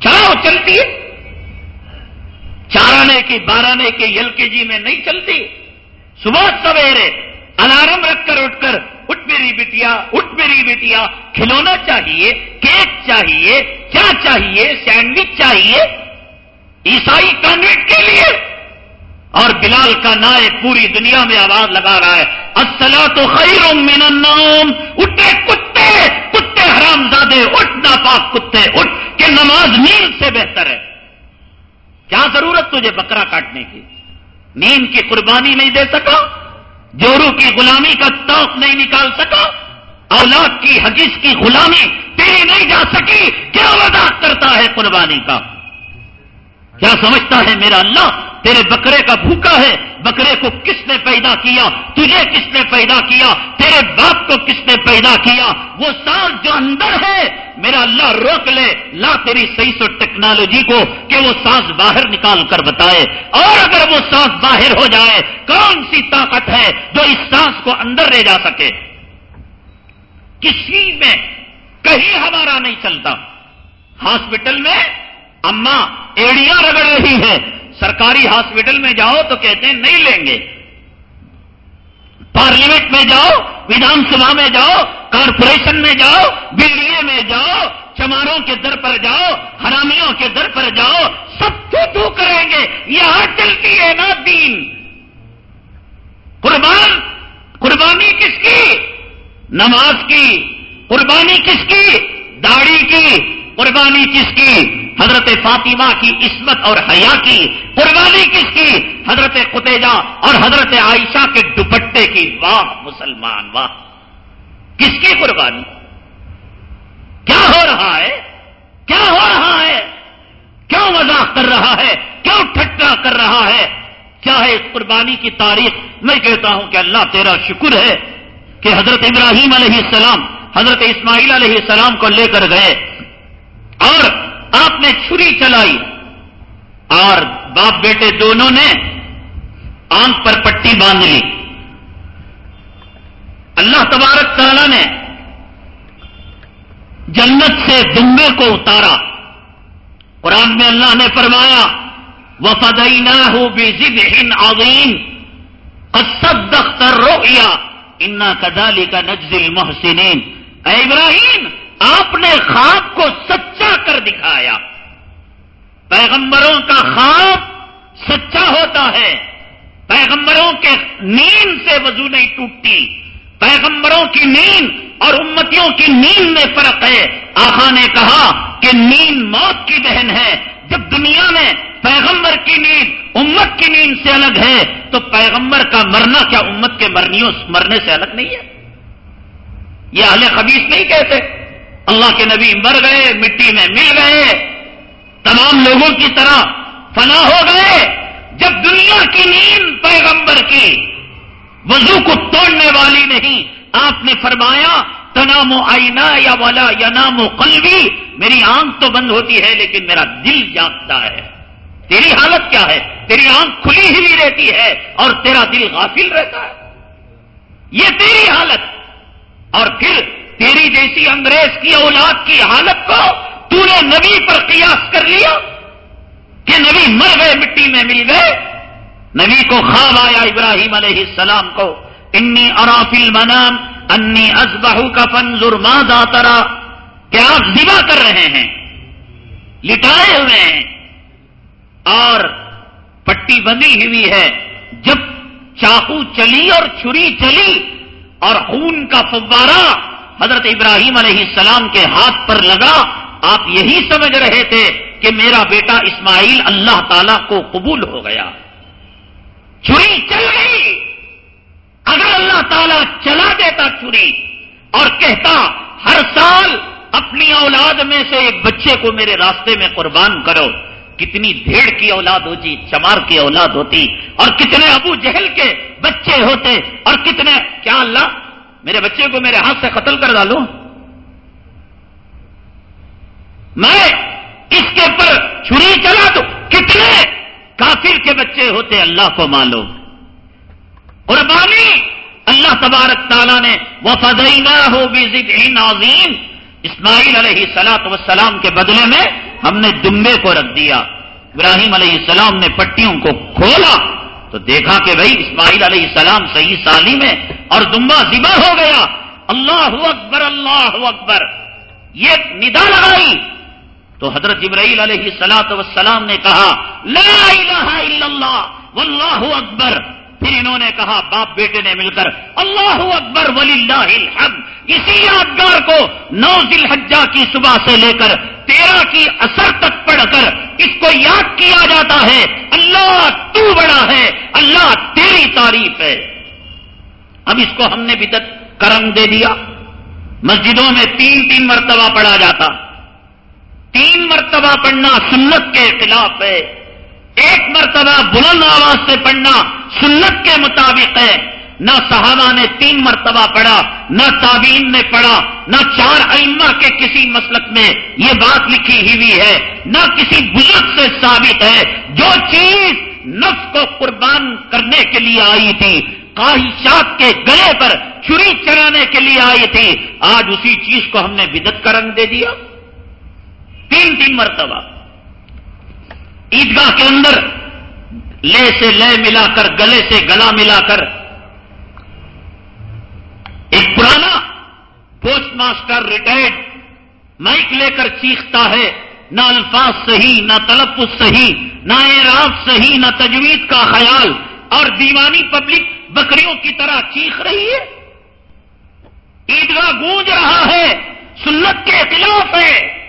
چلاؤ چلتی ہے؟ چارانے کی بارہنے کے ایل کے جی میں نہیں چلتی۔ صبح سویرے الارم رکھ کر اٹھ کر، اٹھ میری بیٹیا، اٹھ میری بیٹیا، کھلونا چاہیے، کیک چاہیے، کیا چاہیے؟ سینڈوچ چاہیے؟ عیسائی کانوینٹ کے لیے؟ اور بلال کا نائے پوری دنیا میں آواز لگا رہا ہے اصلا تو خیر من النوم، اٹھے کتے کتے حرام زادے اٹھ نہ پاک کتے، اٹھ کہ نماز نیند سے بہتر ہے۔ کیا ضرورت تجھے بکرا کاٹنے کی؟ نیند کی قربانی نہیں دے سکا؟ جورو کی غلامی کا توق نہیں نکال سکا؟ اولاد کی حجیز کی غلامی تیری نہیں جا سکی، کیا وضاح کرتا ہے قربانی کا؟ کیا سمجھتا ہے میرا اللہ؟ تیرے بکرے کا بھوکا ہے۔ بکرے کو کس نے پیدا کیا؟ تجھے کس نے پیدا کیا؟ تیرے باپ کو کس نے پیدا کیا؟ وہ سانس جو اندر ہے، میرا اللہ روک لے۔ لا تیری صحیح سو ٹیکنالوجی کو کہ وہ سانس باہر نکال کر بتائے۔ اور اگر وہ سانس باہر ہو جائے، کون سی طاقت ہے جو اس سانس کو اندر لے جا سکے؟ کسی میں، کہیں ہمارا نہیں چلتا۔ ہاسپٹل میں اما ایڑیاں رگڑ رہی ہے سرکاری ہاسپٹل میں جاؤ تو کہتے ہیں نہیں لیں گے۔ پارلیمنٹ میں جاؤ ودھان سبھا میں جاؤ، کارپوریشن میں جاؤ بلڈنگے میں جاؤ، چماروں کے در پر جاؤ، حرامیوں کے در پر جاؤ، سب تو تو کریں گے۔ یہاں چلتی ہے نا دین۔ قربان، قربانی کس کی؟ نماز کی۔ قربانی کس کی؟ داڑھی کی۔ قربانی کس کی؟ حضرت فاطمہ کی عصمت اور حیا کی۔ قربانی کس کی؟ حضرت قتیجہ اور حضرت عائشہ کے دوپٹے کی۔ واہ، مسلمان، واہ۔ کس کی قربانی؟ کیا ہو رہا ہے؟ کیا ہو رہا ہے؟ کیوں مذاق کر رہا ہے؟ کیوں ٹھٹا کر رہا ہے؟ کیا ہے اس قربانی کی تاریخ؟ میں کہتا ہوں کہ اللہ تیرا شکر ہے کہ حضرت ابراہیم علیہ السلام، حضرت اسماعیل علیہ السلام کو لے کر گئے۔ اور آپ نے چھری چلائی اور باپ بیٹے دونوں نے آنکھ پر پٹی باندھ لی۔ اللہ تبارک تعالیٰ نے جنت سے دمبے کو اتارا۔ قرآن میں اللہ نے فرمایا وفدئی نہ ہو بے ضد ہند آگین رویا انا کدالی کا نجزل محسنین اے ابراہیم آپ نے خواب کو سچا کر دکھایا۔ پیغمبروں کا خواب سچا ہوتا ہے۔ پیغمبروں کے نیند سے وضو نہیں ٹوٹتی۔ پیغمبروں کی نیند اور امتیوں کی نیند میں فرق ہے۔ آخا نے کہا کہ نیند موت کی بہن ہے۔ جب دنیا میں پیغمبر کی نیند امت کی نیند سے الگ ہے، تو پیغمبر کا مرنا کیا امت کے مرنیوں مرنے سے الگ نہیں ہے؟ یہ اہل خبیص نہیں کہتے۔ اللہ کے نبی مر گئے، مٹی میں مل گئے، تمام لوگوں کی طرح فنا ہو گئے۔ جب دنیا کی نیند پیغمبر کی وضو کو توڑنے والی نہیں، آپ نے فرمایا، تنام و آئینہ یا والا یا نام و قلبی، میری آنکھ تو بند ہوتی ہے لیکن میرا دل جانتا ہے۔ تیری حالت کیا ہے؟ تیری آنکھ کھلی ہوئی رہتی ہے اور تیرا دل غافل رہتا ہے۔ یہ تیری حالت۔ اور پھر تیری جیسی انگریز کی اولاد کی حالت کو تو نے نبی پر قیاس کر لیا کہ نبی مر گئے مٹی میں مل گئے۔ نبی کو خواب آیا ابراہیم علیہ السلام کو۔ انی ارافل منام انی ازبہ کا فنزر ماں ترا کیا آپ ذبا کر رہے ہیں؟ لٹائے ہوئے ہیں۔ اور پٹی بندی ہوئی ہے۔ جب چاقو چلی اور چھری چلی اور خون کا فوارہ حضرت ابراہیم علیہ السلام کے ہاتھ پر لگا، آپ یہی سمجھ رہے تھے کہ میرا بیٹا اسماعیل اللہ تعالی کو قبول ہو گیا۔ چھری چل گئی۔ اگر اللہ تعالیٰ چلا دیتا چھری اور کہتا، ہر سال اپنی اولاد میں سے ایک بچے کو میرے راستے میں قربان کرو، کتنی بھیڑ کی اولاد ہوتی، چمار کی اولاد ہوتی، اور کتنے ابو جہل کے بچے ہوتے، اور کتنے، کیا اللہ؟ میرے بچے کو میرے ہاتھ سے قتل کر ڈالوں میں اس کے اوپر چھری چلا دوں۔ کتنے کافر کے بچے ہوتے اللہ کو معلوم۔ قربانی اللہ تبارک تعالیٰ نے وفدینہ ہو بھی عظیم اسماعیل علیہ سلاط وسلام کے بدلے میں ہم نے دمبے کو رکھ دیا۔ ابراہیم علیہ السلام نے پٹیوں کو کھولا۔ تو دیکھا کہ بھائی اسماعیل علیہ السلام صحیح سالی میں اور دمبا ذبح ہو گیا۔ اللہ اکبر اللہ اکبر۔ یہ ندا لگائی۔ تو حضرت جبرائیل علیہ سلاط وسلام نے کہا، لا الہ الا اللہ، واللہ اکبر۔ پھر انہوں نے کہا، باپ بیٹے نے مل کر، اللہ اکبر ولی اللہ اسی یادگار کو نو ذل حجہ کی صبح سے لے کر تیرہ کی اثر تک پڑھ کر اس کو یاد کیا جاتا ہے۔ اللہ تو بڑا ہے۔ اللہ تیری تعریف ہے۔ اب اس کو ہم نے بدت کرم دے دیا۔ مسجدوں میں تین تین مرتبہ پڑھا جاتا۔ تین مرتبہ پڑھنا سنت کے خلاف ہے۔ ایک مرتبہ بلند آواز سے پڑھنا سنت کے مطابق ہے۔ نہ صحابہ نے تین مرتبہ پڑھا، نہ تعبین نے پڑھا، نہ چار ائمہ کے کسی مسلک میں یہ بات لکھی ہوئی ہے۔ نہ کسی بزرگ سے ثابت ہے۔ جو چیز نفس کو قربان کرنے کے لیے آئی تھی کاہشات کے گلے پر چھری چرانے کے لیے آئی تھی، آج اسی چیز کو ہم نے بدت کا رنگ دے دیا۔ تین تین مرتبہ۔ عیدگاہ کے اندر لے سے لے ملا کر، گلے سے گلا ملا کر ایک پرانا پوسٹ ماسٹر ریٹائرڈ مائک لے کر چیختا ہے، نہ الفاظ صحیح، نہ تلفظ صحیح، نہ اعراف صحیح، نہ تجوید کا خیال، اور دیوانی پبلک بکریوں کی طرح چیخ رہی ہے۔ عیدگاہ گونج رہا ہے، سنت کے خلاف ہے۔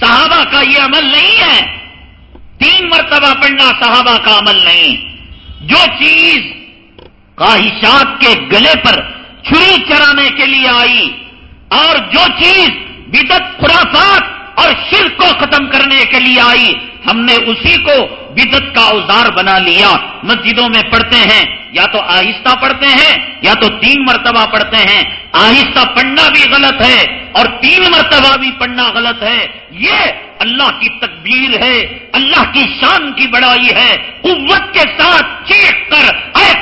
صحابہ کا یہ عمل نہیں ہے۔ تین مرتبہ پڑھنا صحابہ کا عمل نہیں۔ جو چیز خواہشات کے گلے پر چھری چرانے کے لیے آئی۔ اور جو چیز بدت خرافات اور شرک کو ختم کرنے کے لیے آئی، ہم نے اسی کو بدت کا اوزار بنا لیا۔ مسجدوں میں پڑھتے ہیں، یا تو آہستہ پڑھتے ہیں، یا تو تین مرتبہ پڑھتے ہیں۔ آہستہ پڑھنا بھی غلط ہے اور تین مرتبہ بھی پڑھنا غلط ہے۔ یہ اللہ کی تکبیر ہے، اللہ کی شان کی بڑائی ہے۔ قوت کے ساتھ چیخ کر، اے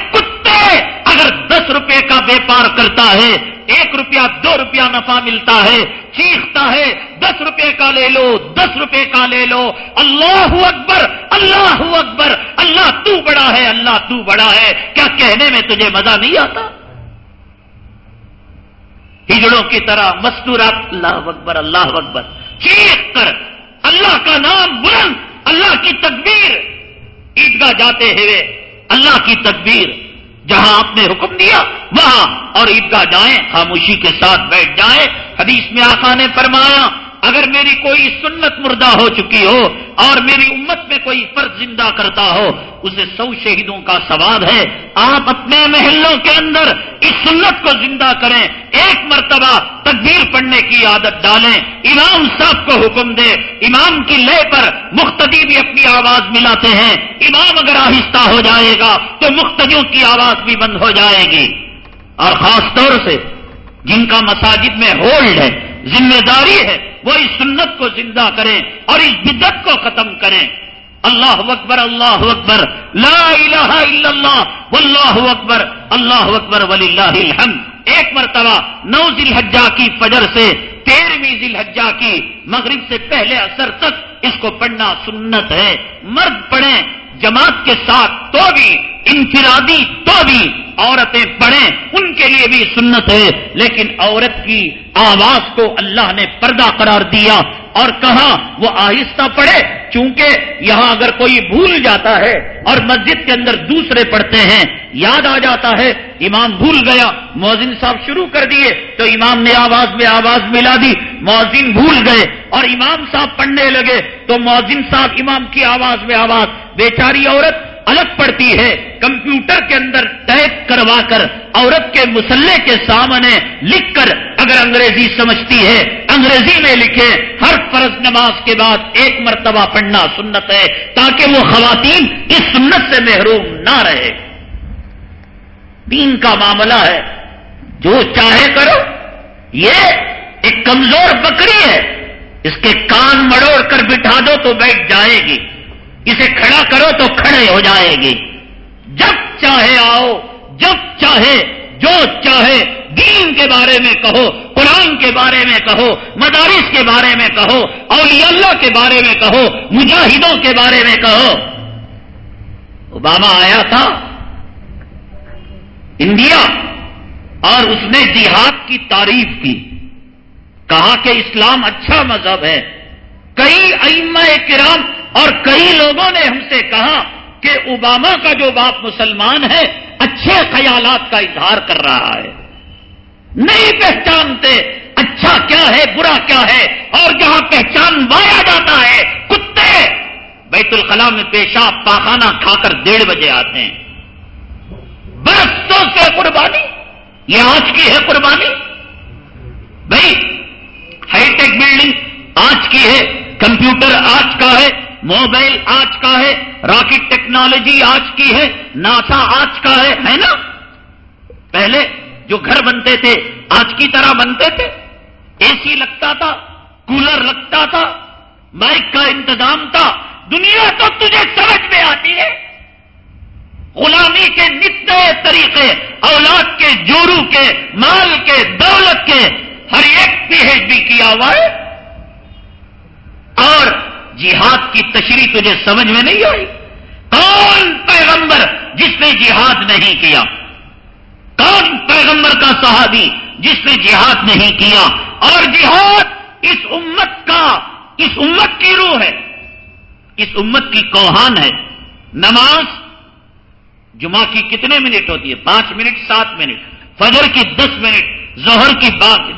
کتے اگر دس روپے کا ویپار کرتا ہے، ایک روپیہ، دو روپیہ نفع ملتا ہے، چیختا ہے، دس روپے کا لے لو، دس روپے کا لے لو۔ اللہ اکبر اللہ اکبر، اللہ تو بڑا ہے، اللہ تو بڑا ہے۔ کیا کہنے میں تجھے مزہ نہیں آتا؟ ہجڑوں کی طرح مستورات اللہ اکبر اللہ اکبر۔ چیخ کر، اللہ کا نام بلند، اللہ کی تکبیر۔ عیدگاہ جاتے ہوئے، اللہ کی تکبیر۔ جہاں آپ نے حکم دیا، وہاں اور عیدگاہ جائیں، خاموشی کے ساتھ بیٹھ جائیں، حدیث میں آقا نے فرمایا۔ اگر میری کوئی سنت مردہ ہو چکی ہو اور میری امت میں کوئی فرض زندہ کرتا ہو، اسے سو شہیدوں کا سواد ہے۔ آپ اپنے محلوں کے اندر اس سنت کو زندہ کریں، ایک مرتبہ تکبیر پڑھنے کی عادت ڈالیں، امام صاحب کو حکم دے امام کی لے پر مختدی بھی اپنی آواز ملاتے ہیں۔ امام اگر آہستہ ہو جائے گا تو مختدیوں کی آواز بھی بند ہو جائے گی۔ اور خاص طور سے جن کا مساجد میں ہولڈ ہے، ذمہ داری ہے وہ اس سنت کو زندہ کریں اور اس بدت کو ختم کریں۔ اللہ اکبر اللہ اکبر، لا الہ الا اللہ، واللہ اکبر، اللہ اکبر ولی اللہ ایک مرتبہ نو ذی الحجہ کی فجر سے تیرہویں ذی الحجہ کی مغرب سے پہلے اثر تک اس کو پڑھنا سنت ہے۔ مرد پڑھیں، جماعت کے ساتھ تو بھی انفرادی تو بھی عورتیں پڑھیں، ان کے لیے بھی سنت ہے، لیکن عورت کی آواز کو اللہ نے پردہ قرار دیا اور کہا، وہ آہستہ پڑھے، چونکہ یہاں اگر کوئی بھول جاتا ہے اور مسجد کے اندر دوسرے پڑھتے ہیں، یاد آ جاتا ہے، امام بھول گیا موزن صاحب شروع کر دیے، تو امام نے آواز میں آواز ملا دی موزن بھول گئے اور امام صاحب پڑھنے لگے، تو موزن صاحب امام کی آواز میں آواز، بیچاری عورت الگ پڑتی ہے۔ کمپیوٹر کے اندر ٹائپ کروا کر عورت کے مسلح کے سامنے لکھ کر اگر انگریزی سمجھتی ہے، انگریزی میں لکھے، ہر فرض نماز کے بعد ایک مرتبہ پڑھنا سنت ہے تاکہ وہ خواتین اس سنت سے محروم نہ رہے۔ دین کا معاملہ ہے۔ جو چاہے کرو، یہ ایک کمزور بکری ہے۔ اس کے کان مڑوڑ کر بٹھا دو تو بیٹھ جائے گی۔ اسے کھڑا کرو تو کھڑے ہو جائے گی۔ جب چاہے آؤ، جب چاہے، جو چاہے، دین کے بارے میں کہو، قرآن کے بارے میں کہو، مدارس کے بارے میں کہو، اولیاء اللہ کے بارے میں کہو، مجاہدوں کے بارے میں کہو۔ اوباما آیا تھا، انڈیا، اور اس نے جہاد کی تعریف کی۔ کہا کہ اسلام اچھا مذہب ہے۔ کئی ائمہ کرام اور کئی لوگوں نے ہم سے کہا کہ اوباما کا جو باپ مسلمان ہے، اچھے خیالات کا اظہار کر رہا ہے۔ نہیں پہچانتے اچھا کیا ہے، برا کیا ہے، اور جہاں پہچان بایا جاتا ہے، کتے! بیت الخلا میں پیشاب پاخانہ کھا کر ڈیڑھ بجے آتے ہیں۔ برسوں سے قربانی، یہ آج کی ہے قربانی۔ بھائی ہائی ٹیک بلڈنگ آج کی ہے، کمپیوٹر آج کا ہے۔ موبائل آج کا ہے، راکٹ ٹیکنالوجی آج کی ہے، ناسا آج کا ہے ہے نا؟ پہلے جو گھر بنتے تھے، آج کی طرح بنتے تھے۔ اے سی لگتا تھا، کولر لگتا تھا، مائک کا انتظام تھا۔ دنیا تو تجھے سمجھ میں آتی ہے۔ غلامی کے نتنے طریقے، اولاد کے جورو کے، مال کے، دولت کے، ہر ایک پی ایچ ڈی کیا ہوا ہے اور جہاد کی تشریح تجھے سمجھ میں نہیں آئی؟ کون پیغمبر جس نے جہاد نہیں کیا؟ کون پیغمبر کا صحابی جس نے جہاد نہیں کیا؟ اور جہاد اس امت کا، اس امت کی روح ہے، اس امت کی کوہان ہے۔ نماز جمعہ کی کتنے منٹ ہوتی ہے؟ پانچ منٹ، سات منٹ۔ فجر کی دس منٹ زہر کی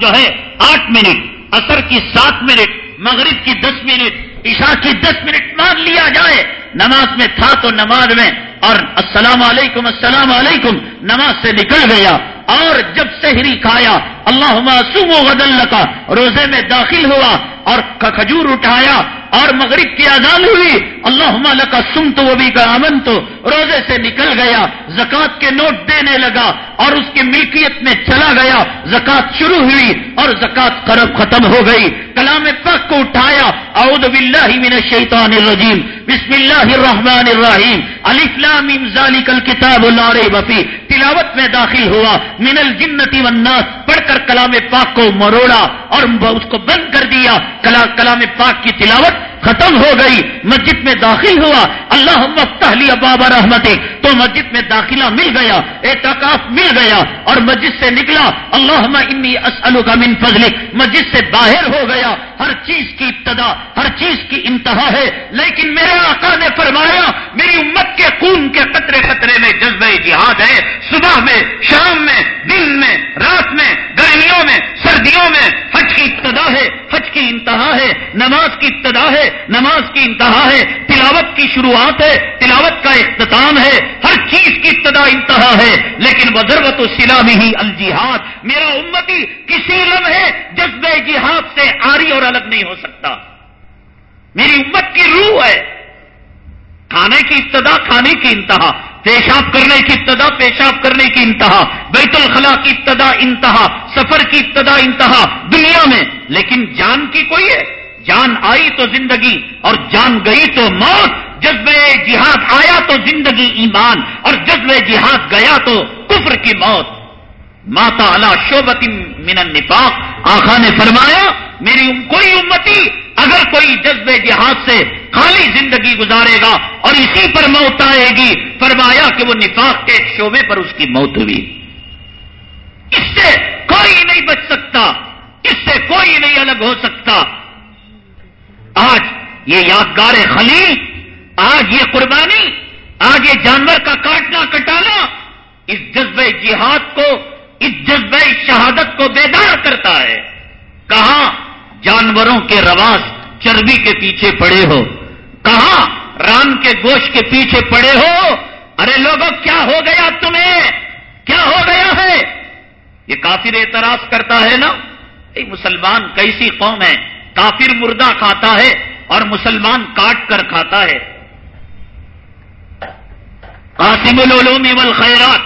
جو ہے، آٹھ منٹ۔ اثر کی سات منٹ، مغرب کی دس منٹ۔ عشاء کی دس منٹ مان لیا جائے، نماز میں تھا تو نماز میں، اور السلام علیکم السلام علیکم، نماز سے نکل گیا، اور جب سہری کھایا اللہ سم و غدل کا روزے میں داخل ہوا اور کھجور اٹھایا اور مغرب کی اذان ہوئی۔ اللہ کا سم تو وہ بھی کا امن تو روزے سے نکل گیا زکات کے نوٹ دینے لگا اور اس کی ملکیت میں چلا گیا۔ زکات شروع ہوئی اور زکات کرب ختم ہو گئی۔ کلام پاک کو اٹھایا۔ اعوذ باللہ من الشیطان الرجیم۔ بسم اللہ الرحمن الرحیم۔ الفلام ذالک الکتاب لا ریب فی تلاوت میں داخل ہوا۔ من الجنتی والناس۔ پڑھ کر کلام پاک کو مروڑا اور اس کو بند کر دیا. کلام پاک کی تلاوت ختم ہو گئی، مسجد میں داخل ہوا۔ اللہ مفتحلی بابا رحمت تو مسجد میں داخلہ مل گیا، اعتکاف مل گیا اور مسجد سے نکلا۔ اللہ انی اسلو کا من فضل مسجد سے باہر ہو گیا۔ ہر چیز کی ابتدا، ہر چیز کی انتہا ہے۔ لیکن میرے آقا نے فرمایا، میری امت کے خون کے قطرے قطرے میں جذبہ جہاد ہے۔ صبح میں، شام میں، دن میں، رات میں، گرمیوں میں، سردیوں میں۔ حج کی ابتدا ہے، حج کی انتہا ہے، نماز کی ابتدا ہے۔ نماز کی انتہا ہے، تلاوت کی شروعات ہے، تلاوت کا اختتام ہے، ہر چیز کی ابتدا انتہا ہے، لیکن وزربت و سلامی ہی الجہاد۔ میرا امتی کسی لمحے جذبہ جہاد سے آری اور الگ نہیں ہو سکتا۔ میری امت کی روح ہے۔ کھانے کی ابتدا، کھانے کی انتہا۔ پیشاب کرنے کی ابتدا، پیشاب کرنے کی انتہا۔ بیت الخلا کی ابتدا، انتہا۔ سفر کی ابتدا، انتہا۔ دنیا میں، لیکن جان کی کوئی ہے؟ جان آئی تو زندگی اور جان گئی تو موت جذب جہاد آیا تو زندگی ایمان اور جذب جہاد گیا تو کفر کی موت ماتا اللہ شوبت من النفاق آخا نے فرمایا میری کوئی امتی اگر کوئی جذب جہاد سے خالی زندگی گزارے گا اور اسی پر موت آئے گی، فرمایا کہ وہ نفاق کے ایک شعبے پر اس کی موت ہوئی۔ اس سے کوئی نہیں بچ سکتا، اس سے کوئی نہیں الگ ہو سکتا۔ آج یہ یادگار خلیل، آج یہ قربانی، آج یہ جانور کا کاٹنا، کٹانا اس جذبہ جہاد کو، اس جذبہ شہادت کو بیدار کرتا ہے۔ کہاں جانوروں کے رواس چربی کے پیچھے پڑے ہو؟ کہاں رام کے گوشت کے پیچھے پڑے ہو؟ ارے لوگوں، کیا ہو گیا تمہیں؟ کیا ہو گیا ہے؟ یہ کافر اعتراض کرتا ہے نا مسلمان، کیسی قوم ہے؟ کافر مردہ کھاتا ہے اور مسلمان کاٹ کر کھاتا ہے۔ قاسم العلوم والخیرات۔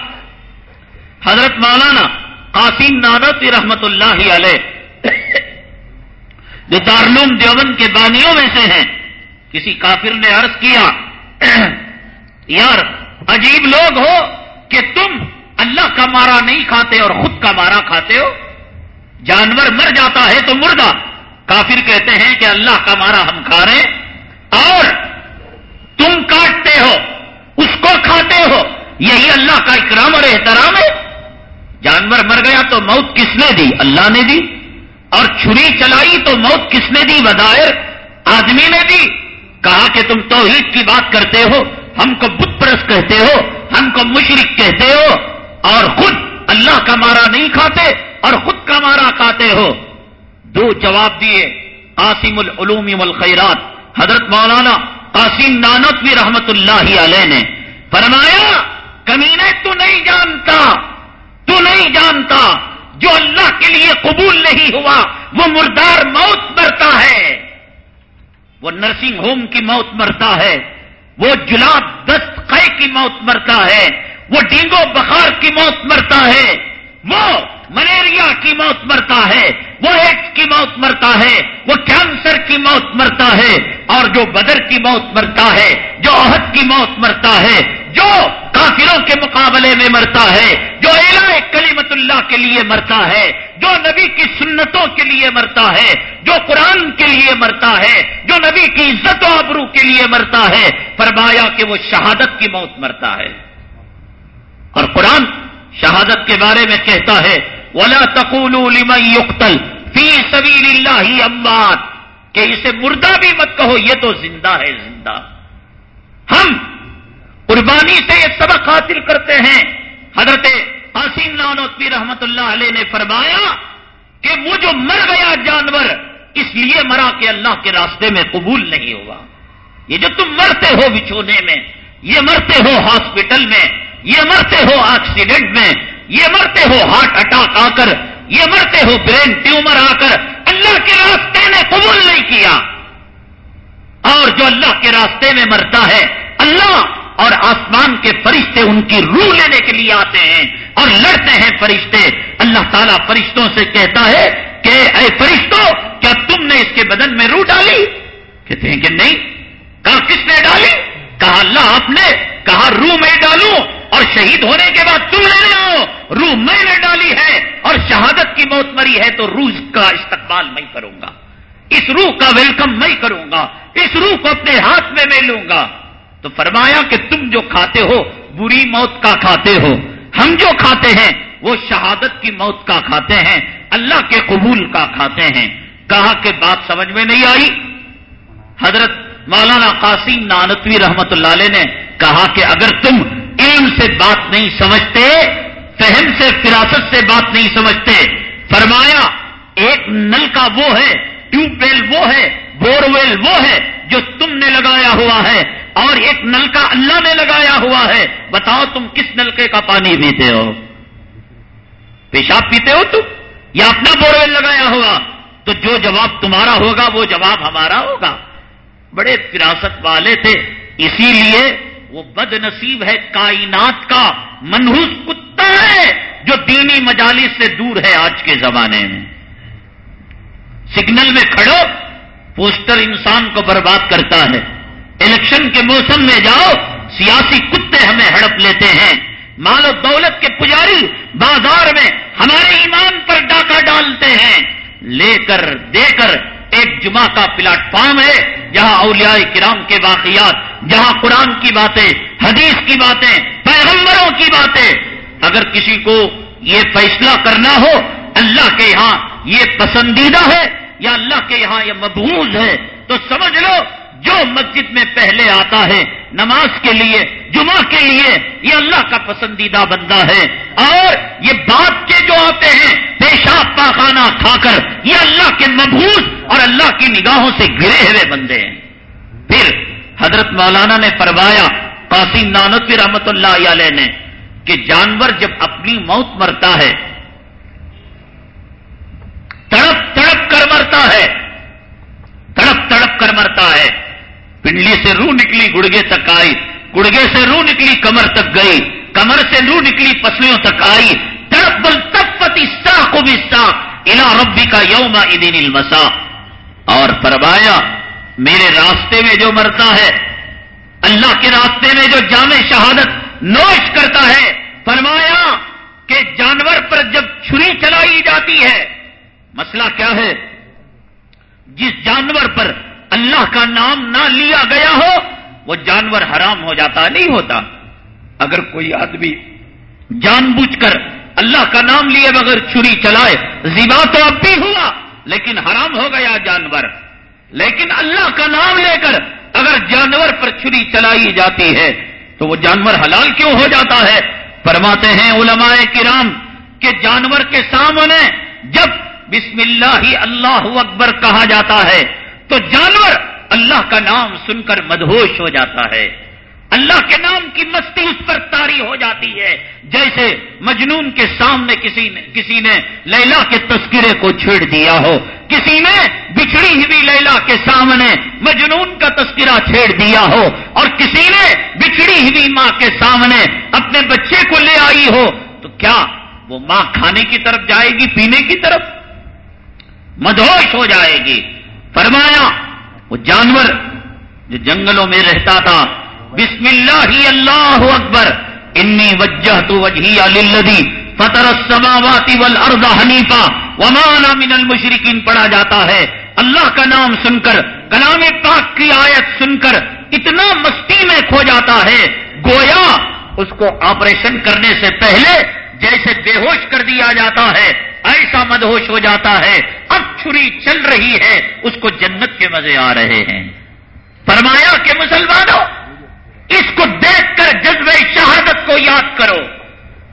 حضرت مولانا قاسم نانت رحمت اللہ علیہ، جو دارلوم دیوبند کے بانیوں میں سے ہیں۔ کسی کافر نے عرض کیا، یار، عجیب لوگ ہو کہ تم اللہ کا مارا نہیں کھاتے اور خود کا مارا کھاتے ہو۔ جانور مر جاتا ہے تو مردہ۔ کافر کہتے ہیں کہ اللہ کا مارا ہم کھا رہے اور تم کاٹتے ہو، اس کو کھاتے ہو، یہی اللہ کا اکرام اور احترام ہے۔ جانور مر گیا تو موت کس نے دی؟ اللہ نے دی۔ اور چھری چلائی تو موت کس نے دی؟ بدائر آدمی نے دی۔ کہا کہ تم توحید کی بات کرتے ہو، ہم کو بت پرس کہتے ہو، ہم کو مشرق کہتے ہو، اور خود اللہ کا مارا نہیں کھاتے، اور خود کا مارا کھاتے ہو۔ دو جواب دیے، قاسم العلوم والخیرات۔ حضرت مولانا قاسم نانوی رحمت اللہ علیہ نے فرمایا کمینے تو نہیں جانتا، تو نہیں جانتا جو اللہ کے لیے قبول نہیں ہوا، وہ مردار موت مرتا ہے۔ وہ نرسنگ ہوم کی موت مرتا ہے، وہ جلاب دست قے کی موت مرتا ہے، وہ ڈینگو بخار کی موت مرتا ہے، وہ ملیریا کی موت مرتا ہے۔ وہ ایڈس کی موت مرتا ہے، وہ کینسر کی موت مرتا ہے، اور جو بدر کی موت مرتا ہے، جو عہد کی موت مرتا ہے، جو کافروں کے مقابلے میں مرتا ہے، جو اعلی کلیمت اللہ کے لیے مرتا ہے، جو نبی کی سنتوں کے لیے مرتا ہے، جو قرآن کے لیے مرتا ہے، جو نبی کی عزت و ابرو کے لیے مرتا ہے، فرمایا کہ وہ شہادت کی موت مرتا ہے۔ اور قرآن شہادت کے بارے میں کہتا ہے، ولا لمن يقتل فی سبیل اللہ اموات، کہ اسے مردہ بھی مت کہو، یہ تو زندہ ہے زندہ۔ ہم قربانی سے یہ سبق حاصل کرتے ہیں۔ حضرت قاسم نانوتوی رحمت اللہ علیہ نے فرمایا کہ وہ جو مر گیا جانور، اس لیے مرا کہ اللہ کے راستے میں قبول نہیں ہوا۔ یہ جو تم مرتے ہو بچھونے میں، یہ مرتے ہو ہاسپٹل میں، یہ مرتے ہو ایکسیڈنٹ میں، یہ مرتے ہو ہارٹ اٹیک آ کر یہ مرتے ہو برین ٹیومر آ کر اللہ کے راستے میں قبول نہیں کیا۔ اور جو اللہ کے راستے میں مرتا ہے، اللہ اور آسمان کے فرشتے ان کی روح لینے کے لیے آتے ہیں اور لڑتے ہیں فرشتے۔ اللہ تعالیٰ فرشتوں سے کہتا ہے کہ اے فرشتوں کیا تم نے اس کے بدن میں روح ڈالی؟ کہتے ہیں کہ نہیں۔ کہا، کس نے ڈالی؟ کہا، اللہ آپ نے۔ کہا، روح میں ڈالوں۔ اور شہید ہونے کے بعد تم لے آؤ روح میں نے ڈالی ہے اور شہادت کی موت مری ہے تو روح کا استقبال میں کروں گا۔ اس روح کا ویلکم میں کروں گا۔ اس روح کو اپنے ہاتھ میں میں لوں گا۔ تو فرمایا کہ تم جو کھاتے ہو، بری موت کا کھاتے ہو۔ ہم جو کھاتے ہیں، وہ شہادت کی موت کا کھاتے ہیں۔ اللہ کے قبول کا کھاتے ہیں۔ کہا کہ بات سمجھ میں نہیں آئی؟ حضرت مولانا قاسم نانتوی رحمت اللہ علیہ نے کہا کہ اگر تم علم سے بات نہیں سمجھتے، فہم سے، فراست سے بات نہیں سمجھتے۔ فرمایا، ایک نل کا وہ ہے، ٹیوب ویل وہ ہے بور ویل وہ ہے جو تم نے لگایا ہوا ہے اور ایک نل کا اللہ نے لگایا ہوا ہے۔ بتاؤ تم کس نلکے کا پانی پیتے ہو؟ پیشاب پیتے ہو تم؟ یا اپنا بور ویل لگایا ہوا؟ تو جو جواب تمہارا ہوگا، وہ جواب ہمارا ہوگا۔ بڑے فراست والے تھے، اسی لیے وہ بد نصیب ہے کائنات کا، منحوس کتا ہے جو دینی مجالس سے دور ہے آج کے زمانے میں۔ سگنل میں کھڑو، پوسٹر انسان کو برباد کرتا ہے۔ الیکشن کے موسم میں جاؤ، سیاسی کتے ہمیں ہڑپ لیتے ہیں۔ مال و دولت کے پجاری بازار میں ہمارے ایمان پر ڈاکہ ڈالتے ہیں۔ لے کر، دے کر ایک جمعہ کا پلاٹ فارم ہے، جہاں اولیاء کرام کے واقعات، جہاں قرآن کی باتیں، حدیث کی باتیں، پیغمبروں کی باتیں۔ اگر کسی کو یہ فیصلہ کرنا ہو، اللہ کے یہاں یہ پسندیدہ ہے یا اللہ کے یہاں یہ مبوض ہے، تو سمجھ لو جو مسجد میں پہلے آتا ہے، نماز کے لیے، جمعہ کے لیے، یہ اللہ کا پسندیدہ بندہ ہے۔ اور یہ بات کے جو آتے ہیں، پیشاب پاخانہ کھا کر، یہ اللہ کے مبوض اور اللہ کی نگاہوں سے گرے ہوئے بندے ہیں۔ پھر حضرت مولانا نے فرمایا، قاسم نانوی رحمت اللہ علیہ نے، کہ جانور جب اپنی موت مرتا ہے، تڑپ تڑپ کر مرتا ہے۔ تڑپ تڑپ کر مرتا ہے۔ پنڈلی سے روح نکلی، گڑگے تک آئی۔ گڑگے سے روح نکلی، کمر تک گئی۔ کمر سے روح نکلی، پسلیوں تک آئی۔ تڑپ بل تب بھی الا ربی کا یوم ادین المسا اور فرمایا، میرے راستے میں جو مرتا ہے، اللہ کے راستے میں جو جامع شہادت نوش کرتا ہے، فرمایا کہ جانور پر جب چھری چلائی جاتی ہے، مسئلہ کیا ہے؟ جس جانور پر اللہ کا نام نہ لیا گیا ہو، وہ جانور حرام ہو جاتا نہیں ہوتا۔ اگر کوئی آدمی جان بوجھ کر اللہ کا نام لیے بغیر چھری چلائے زبا تو اب بھی ہوا، لیکن حرام ہو گیا جانور۔ لیکن اللہ کا نام لے کر اگر جانور پر چھری چلائی جاتی ہے، تو وہ جانور حلال کیوں ہو جاتا ہے؟ فرماتے ہیں علماء کرام کہ جانور کے سامنے جب بسم اللہ ہی اللہ اکبر کہا جاتا ہے تو جانور اللہ کا نام سن کر مدہوش ہو جاتا ہے۔ اللہ کے نام کی مستی اس پر تاری ہو جاتی ہے۔ جیسے مجنون کے سامنے کسی نے کسی نے لیلا کے تذکرے کو چھیڑ دیا ہو۔ کسی نے بچھڑی ہوئی لیلا کے سامنے مجنون کا تذکرہ چھیڑ دیا ہو۔ اور کسی نے بچھڑی ہوئی ماں کے سامنے اپنے بچے کو لے آئی ہو۔ تو کیا وہ ماں کھانے کی طرف جائے گی، پینے کی طرف؟ مدہوش ہو جائے گی۔ فرمایا، وہ جانور جو جنگلوں میں رہتا تھا، بسم اللہ ہی اللہ اکبر، انی وجہ تو وجہ للذی فطر السماوات والارض حنیفا ومانا من المشرکین، پڑھا جاتا ہے۔ اللہ کا نام سن کر کلام پاک کی آیت سن کر اتنا مستی میں کھو جاتا ہے۔ گویا، اس کو آپریشن کرنے سے پہلے جیسے بے ہوش کر دیا جاتا ہے، ایسا مدہوش ہو جاتا ہے۔ اب چھری چل رہی ہے، اس کو جنت کے مزے آ رہے ہیں۔ فرمایا کہ مسلمانوں، اس کو دیکھ کر جذب شہادت کو یاد کرو۔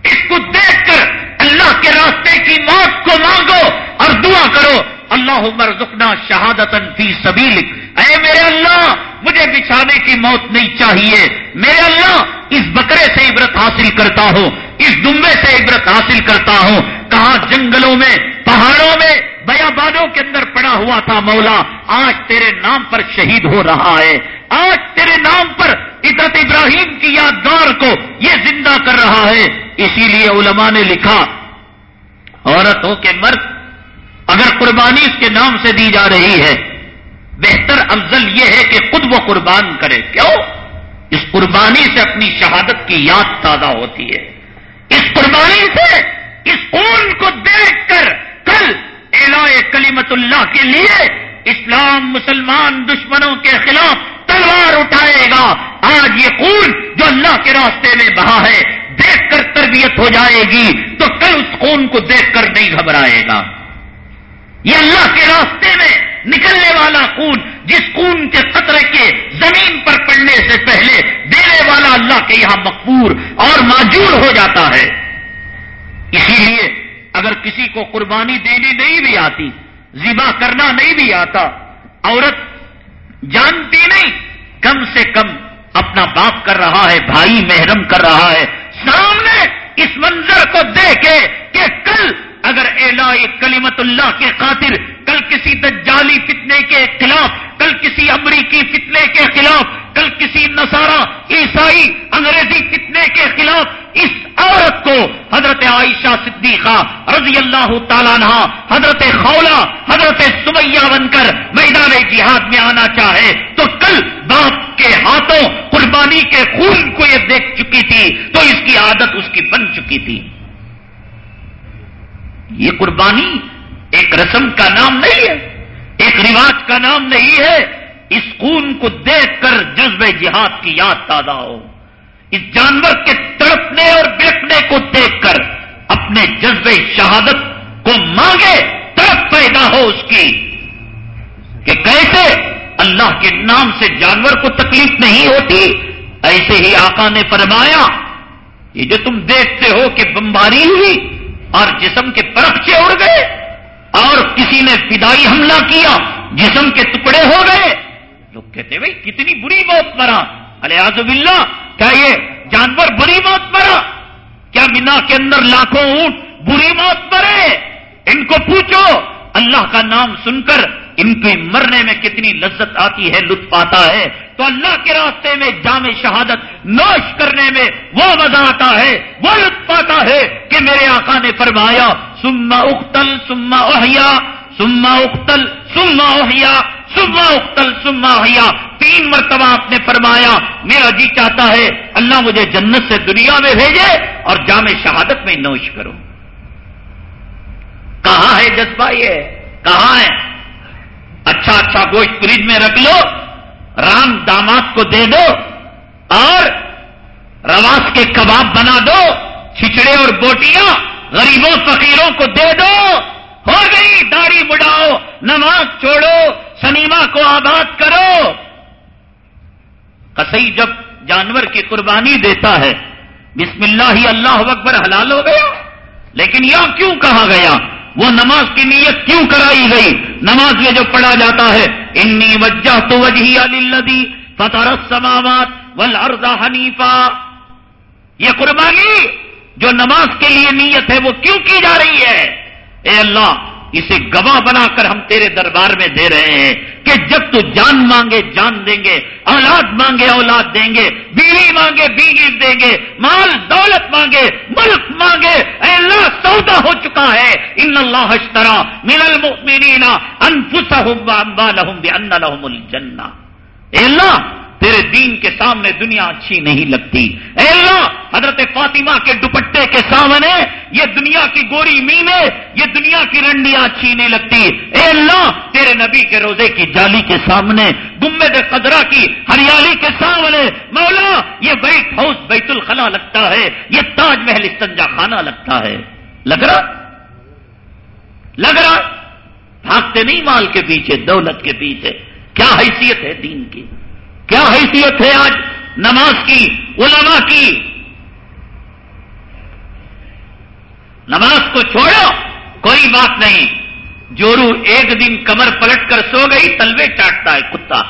اس کو دیکھ کر اللہ کے راستے کی موت کو مانگو اور دعا کرو۔ اللہ اللہ مرزقنا شہادتن فی سبیلک۔ اے میرے اللہ، مجھے بچھانے کی موت نہیں چاہیے۔ میرے اللہ، اس بکرے سے عبرت حاصل کرتا ہوں۔ اس دمبے سے عبرت حاصل کرتا ہوں۔ کہاں جنگلوں میں، پہاڑوں میں، بیابانوں کے اندر پڑا ہوا تھا مولا۔ آج تیرے نام پر شہید ہو رہا ہے۔ آج تیرے نام پر عزت ابراہیم کی یادگار کو یہ زندہ کر رہا ہے۔ اسی لیے علماء نے لکھا عورت ہو کے مرد اگر قربانی اس کے نام سے دی جا رہی ہے، بہتر افضل یہ ہے کہ خود وہ قربان کرے۔ کیوں؟ اس قربانی سے اپنی شہادت کی یاد تازہ ہوتی ہے۔ اس قربانی سے اس خون کو دیکھ کر کل الا کلیمت اللہ کے لیے اسلام مسلمان دشمنوں کے خلاف تلوار اٹھائے گا۔ آج یہ خون جو اللہ کے راستے میں بہا ہے، دیکھ کر تربیت ہو جائے گی تو کل اس خون کو دیکھ کر نہیں گھبرائے گا۔ یہ اللہ کے راستے میں نکلنے والا خون، جس خون کے قطرے کے زمین پر پڑنے سے پہلے دینے والا اللہ کے یہاں مقبور اور معجور ہو جاتا ہے۔ اسی لیے اگر کسی کو قربانی دینی نہیں بھی آتی، ذبح کرنا نہیں بھی آتا، عورت جانتی نہیں، کم سے کم اپنا باپ کر رہا ہے، بھائی محرم کر رہا ہے، سامنے اس منظر کو دیکھے کہ کل اگر الا کلیمت اللہ کے خاطر کل کسی دجالی فتنے کے خلاف، کل کسی امریکی فتنے کے خلاف، کل کسی نصارہ، عیسائی، انگریزی فتنے کے خلاف اس عورت کو حضرت عائشہ صدیقہ رضی اللہ تعالیٰ نہ حضرت خولا حضرت سمیہ بن کر میدان جہاد میں آنا چاہے تو کل باپ کے ہاتھوں قربانی کے خون کو یہ دیکھ چکی تھی تو اس کی عادت اس کی بن چکی تھی۔ یہ قربانی ایک رسم کا نام نہیں ہے، ایک رواج کا نام نہیں ہے۔ اس خون کو دیکھ کر جذب جہاد کی یاد تازہ ہو۔ اس جانور کے تڑپنے اور بیٹھنے کو دیکھ کر اپنے جذب شہادت کو مانگے، تڑپ پیدا ہو اس کی۔ کہ کیسے اللہ کے نام سے جانور کو تکلیف نہیں ہوتی، ایسے ہی آقا نے فرمایا، یہ جو تم دیکھتے ہو کہ بمباری ہوئی اور جسم کے پرپچے اڑ گئے اور کسی نے فدائی حملہ کیا، جسم کے ٹکڑے ہو گئے۔ لوگ کہتے بھائی، کتنی بری موت مرا۔ الیاز باللہ، کیا یہ جانور بری موت مرا؟ کیا مینا کے اندر لاکھوں اونٹ بری موت مرے؟ ان کو پوچھو۔ اللہ کا نام سن کر ان کے مرنے میں کتنی لذت آتی ہے، لطف آتا ہے۔ تو اللہ کے راستے میں جامع شہادت نوش کرنے میں وہ مزہ آتا ہے، وہ لطف آتا ہے کہ میرے آقا نے فرمایا سما اختل سما اہیا سما اختل سما اہیا سما اختل سما اہیا تین مرتبہ آپ نے فرمایا، میرا جی چاہتا ہے، اللہ مجھے جنت سے دنیا میں بھیجے اور جامع شہادت میں نوش کرو۔ کہاں ہے جذبہ یہ؟ کہاں ہے؟ اچھا اچھا گوشت فریج میں رکھ لو، رام داماد کو دے دو اور رواس کے کباب بنا دو، چھچڑے اور بوٹیاں غریبوں، فقیروں کو دے دو۔ ہو گئی، داڑھی بڑھاؤ نماز چھوڑو، سنیما کو آباد کرو۔ کسئی جب جانور کی قربانی دیتا ہے، بسم اللہ ہی اللہ اکبر، حلال ہو گیا۔ لیکن یہ کیوں کہا گیا؟ وہ نماز کی نیت کیوں کرائی گئی؟ نماز میں جو پڑھا جاتا ہے انی وجہ تو وجہ علی فتح سماوات حنیفا. یہ قربانی جو نماز کے لیے نیت ہے، وہ کیوں کی جا رہی ہے؟ اے اللہ، اسے گواہ بنا کر ہم تیرے دربار میں دے رہے ہیں۔ کہ جب تو جان مانگے، جان دیں گے، اولاد مانگے، اولاد دیں گے، بیوی مانگے، بیوی دیں گے، مال، دولت مانگے، ملک مانگے، اے اللہ سودا ہو چکا ہے۔ ان اللہ اشترا من المؤمنین انفسهم واموالهم بان لهم الجنہ۔ اے اللہ تیرے دین کے سامنے دنیا اچھی نہیں لگتی۔ اے اللہ، حضرت فاطمہ کے دوپٹے کے سامنے یہ دنیا کی گوری مینے یہ دنیا کی رنڈیاں اچھی نہیں لگتی۔ اے اللہ، تیرے نبی کے روزے کی جالی کے سامنے، گمبد قدرہ کی ہریالی کے سامنے، مولا، یہ بیت ہاؤس بیت الخلا لگتا ہے، یہ تاج محل استنجا خانہ لگتا ہے۔ لگ رہا؟ لگ رہا؟ بھاگتے نہیں مال کے پیچھے، دولت کے پیچھے۔ کیا حیثیت ہے دین کی؟ کیا حیثیت ہے آج نماز کی، علماء کی؟ نماز کو چھوڑو، کوئی بات نہیں۔ جورو ایک دن کمر پلٹ کر سو گئی، تلوے چاٹتا ہے کتا۔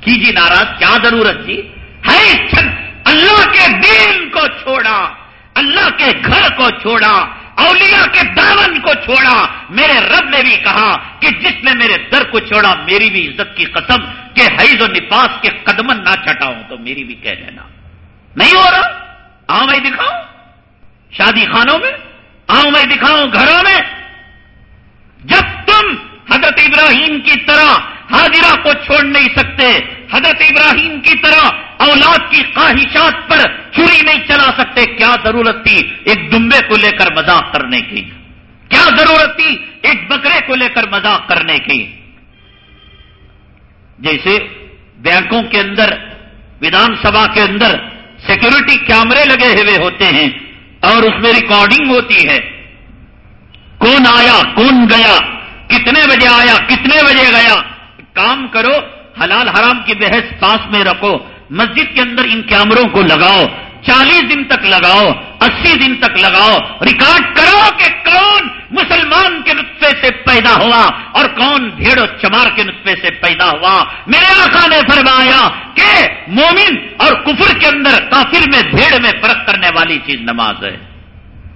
کیجیے ناراض، کیا ضرورت جی؟ تھی ہے اللہ کے دین کو چھوڑا، اللہ کے گھر کو چھوڑا۔ اولیاء کے دامن کو چھوڑا۔ میرے رب نے بھی کہا کہ جس نے میرے در کو چھوڑا، میری بھی عزت کی قسم کہ حیض و نپاس کے قدمن نہ چٹاؤں تو میری بھی کہہ دینا۔ نہیں ہو رہا؟ آؤ میں دکھاؤں؟ شادی خانوں میں؟ آؤ میں دکھاؤں؟ گھروں میں؟ جب تم حضرت ابراہیم کی طرح حاضرہ کو چھوڑ نہیں سکتے، حضرت ابراہیم کی طرح اولاد کی خواہشات پر چوری نہیں چلا سکتے، کیا ضرورت تھی ایک دمبے کو لے کر مذاق کرنے کی؟ کیا ضرورت تھی ایک بکرے کو لے کر مذاق کرنے کی؟ جیسے بینکوں کے اندر ودھان سبھا کے اندر سیکورٹی کیمرے لگے ہوئے ہوتے ہیں اور اس میں ریکارڈنگ ہوتی ہے۔ کون آیا؟ کون گیا؟ کتنے بجے آیا؟ کتنے بجے گیا؟ کام کرو، حلال حرام کی بحث پاس میں رکھو۔ مسجد کے اندر ان کیمروں کو لگاؤ، چالیس دن تک لگاؤ، اسی دن تک لگاؤ، ریکارڈ کرو کہ کون مسلمان کے نطفے سے پیدا ہوا اور کون بھیڑ و چمار کے نطفے سے پیدا ہوا۔ میرے آقا نے فرمایا کہ مومن اور کفر کے اندر کافر میں بھیڑ میں فرق کرنے والی چیز نماز ہے۔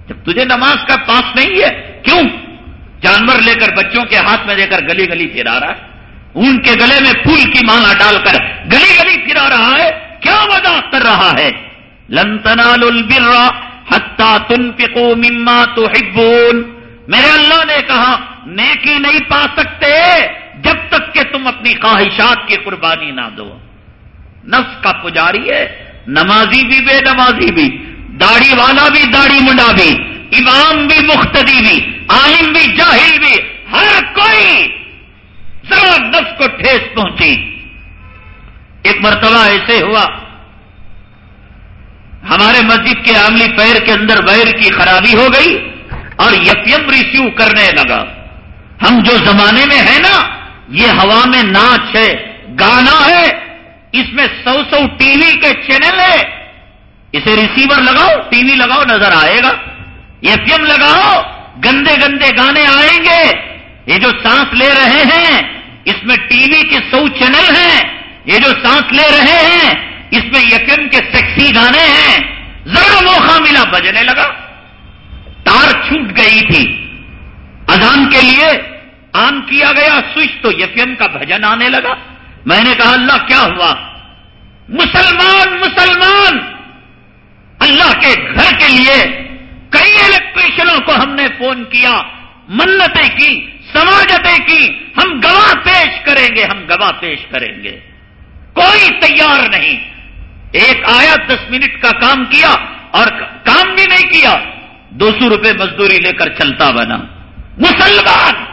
جب تجھے نماز کا پاس نہیں ہے، کیوں؟ جانور لے کر بچوں کے ہاتھ میں دے کر گلی گلی پھرا رہا ہے۔ ان کے گلے میں پھول کی مالا ڈال کر گلی گلی پھرا رہا ہے، کیا وجہ کر رہا ہے؟ لنتنا البرا حتہ تن پکو مما تو میرے اللہ نے کہا، نیکی نہیں پا سکتے جب تک کہ تم اپنی خواہشات کی قربانی نہ دو۔ نفس کا پجاری ہے، نمازی بھی، بے نمازی بھی۔ داڑھی والا بھی، داڑھی منڈا بھی۔ امام بھی مختدی بھی، عالم بھی، جاہل بھی۔ ہر کوئی ذرا نفس کو ٹھیس پہنچی۔ ایک مرتبہ ایسے ہوا۔ ہمارے مسجد کے عملی پیر کے اندر ویر کی خرابی ہو گئی اور یپیم ریسیو کرنے لگا۔ ہم جو زمانے میں ہیں نا، یہ ہوا میں ناچ ہے، گانا ہے، اس میں سو سو ٹی وی کے چینل ہے اسے ریسیور لگاؤ، ٹی وی لگاؤ، نظر آئے گا۔ ایف ایم لگاؤ، گندے گندے گانے آئیں گے۔ یہ جو سانس لے رہے ہیں اس میں ٹی وی کے سو چینل ہیں، یہ جو سانس لے رہے ہیں، اس میں یقین کے سیکسی گانے ہیں۔ ذرا موقع ملا، بجنے لگا۔ تار چھوٹ گئی تھی۔ اذان کے لیے آن کیا گیا، سوئچ تو یقین کا بھجن آنے لگا۔ میں نے کہا، اللہ، کیا ہوا؟ مسلمان مسلمان! اللہ کے گھر کے لیے کئی الیکٹریشنوں کو ہم نے فون کیا، منتیں کی۔ سماجتیں کی، ہم گواہ پیش کریں گے، ہم گواہ پیش کریں گے۔ کوئی تیار نہیں۔ ایک آیا دس منٹ کا کام کیا اور کام بھی نہیں کیا۔ دو سو روپے مزدوری لے کر چلتا بنا۔ مسلمان،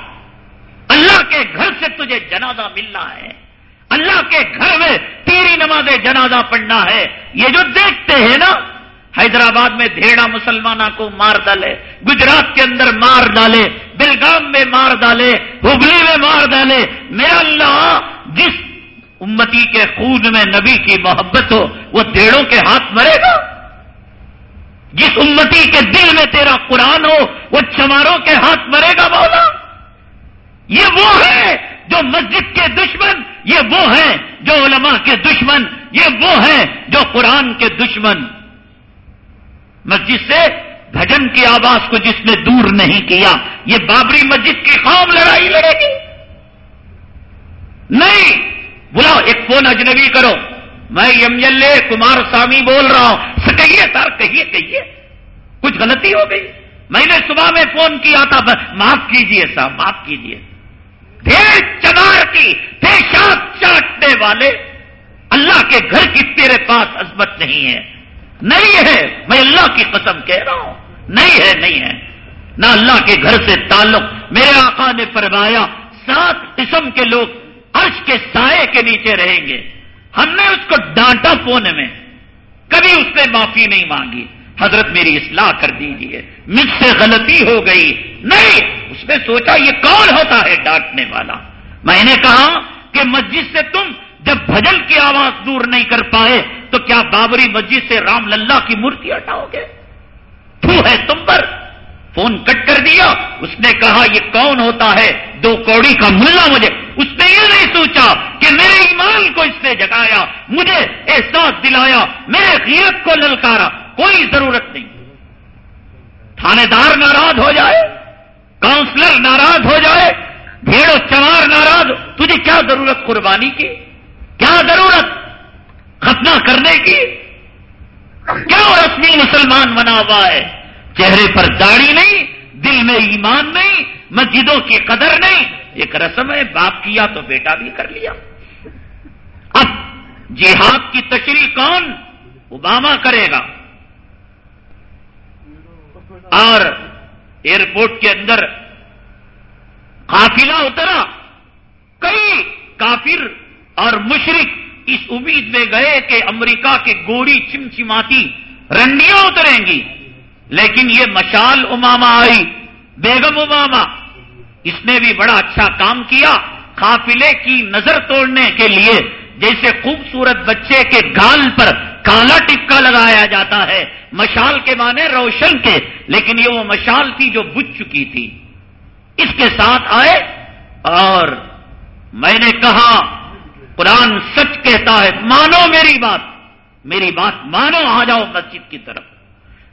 اللہ کے گھر سے تجھے جنازہ ملنا ہے۔ اللہ کے گھر میں تیری نماز جنازہ پڑھنا ہے۔ یہ جو دیکھتے ہیں نا، حیدرآباد میں دھیڑا مسلمانوں کو مار ڈالے، گجرات کے اندر مار ڈالے۔ بلگام میں مار ڈالے ہبلی میں مار ڈالے۔ میرا اللہ جس امتی کے خون میں نبی کی محبت ہو، وہ دیڑوں کے ہاتھ مرے گا۔ جس امتی کے دل میں تیرا قرآن ہو، وہ چماروں کے ہاتھ مرے گا، مولا۔ یہ وہ ہے جو مسجد کے دشمن، یہ وہ ہے جو علماء کے دشمن، یہ وہ ہے جو قرآن کے دشمن۔ مسجد سے بھجن کی آواز کو جس نے دور نہیں کیا، یہ بابری مسجد کی قوم لڑائی لڑے گی۔ نہیں، بلاؤ ایک فون اجنبی کرو۔ میں M L A Kumaraswamy بول رہا ہوں۔ کہیے سر، کہیے کہیے۔ کچھ غلطی ہو گئی۔ میں نے صبح میں فون کیا تھا معاف کیجیے صاحب، معاف کیجیے۔ چنار کی پیشاب چاٹنے والے۔ اللہ کے گھر کی تیرے پاس عظمت نہیں ہے۔ نہیں ہے، میں اللہ کی قسم کہہ رہا ہوں۔ نہیں ہے نہیں ہے. نہ اللہ کے گھر سے تعلق میرے آقا نے فرمایا، سات قسم کے لوگ عرش کے سائے کے نیچے رہیں گے۔ ہم نے اس کو ڈانٹا پونے میں، کبھی اس نے معافی نہیں مانگی۔ حضرت میری اصلاح کر دیجیے مجھ سے غلطی ہو گئی۔ نہیں، اس نے سوچا یہ کون ہوتا ہے ڈانٹنے والا۔ میں نے کہا کہ مسجد سے تم جب بھجن کی آواز دور نہیں کر پائے تو کیا بابری مسجد سے رام للہ کی مورتی ہٹاؤ گے؟ تو ہے تم پر؟ فون کٹ کر دیا۔ اس نے کہا، یہ کون ہوتا ہے؟ دو کوڑی کا ملا مجھے۔ اس نے یہ نہیں سوچا کہ میرے ایمان کو اس نے جگایا، مجھے احساس دلایا میرے غیرت کو للکارا، کوئی ضرورت نہیں۔ تھانے دار ناراض ہو جائے کاؤنسلر ناراض ہو جائے، بھیڑ و چمار ناراض، تجھے کیا ضرورت قربانی کی؟ کیا ضرورت؟ ختمہ کرنے کی؟ کیا رسمی مسلمان بنا ہوا ہے؟ چہرے پر داڑھی نہیں، دل میں ایمان نہیں، مسجدوں کی قدر نہیں۔ ایک رسم ہے، باپ کیا تو بیٹا بھی کر لیا۔ اب جہاد کی تشریح کون؟ اوباما کرے گا۔ اور ایئرپورٹ کے اندر قافلہ اترا۔ کئی کافر اور مشرق اس امید میں گئے کہ امریکہ کے گوری چمچماتی رنڈیاں اتریں گی۔ لیکن یہ مشال اماما آئی، بیگم اماما اس نے بھی بڑا اچھا کام کیا قافلے کی نظر توڑنے کے لیے، جیسے خوبصورت بچے کے گال پر کالا ٹکا لگایا جاتا ہے۔ مشال کے معنی روشن کے، لیکن یہ وہ مشال تھی جو بج چکی تھی۔ اس کے ساتھ آئے اور میں نے کہا قرآن سچ کہتا ہے، مانو میری بات۔ میری بات مانو، آ جاؤ مسجد کی طرف۔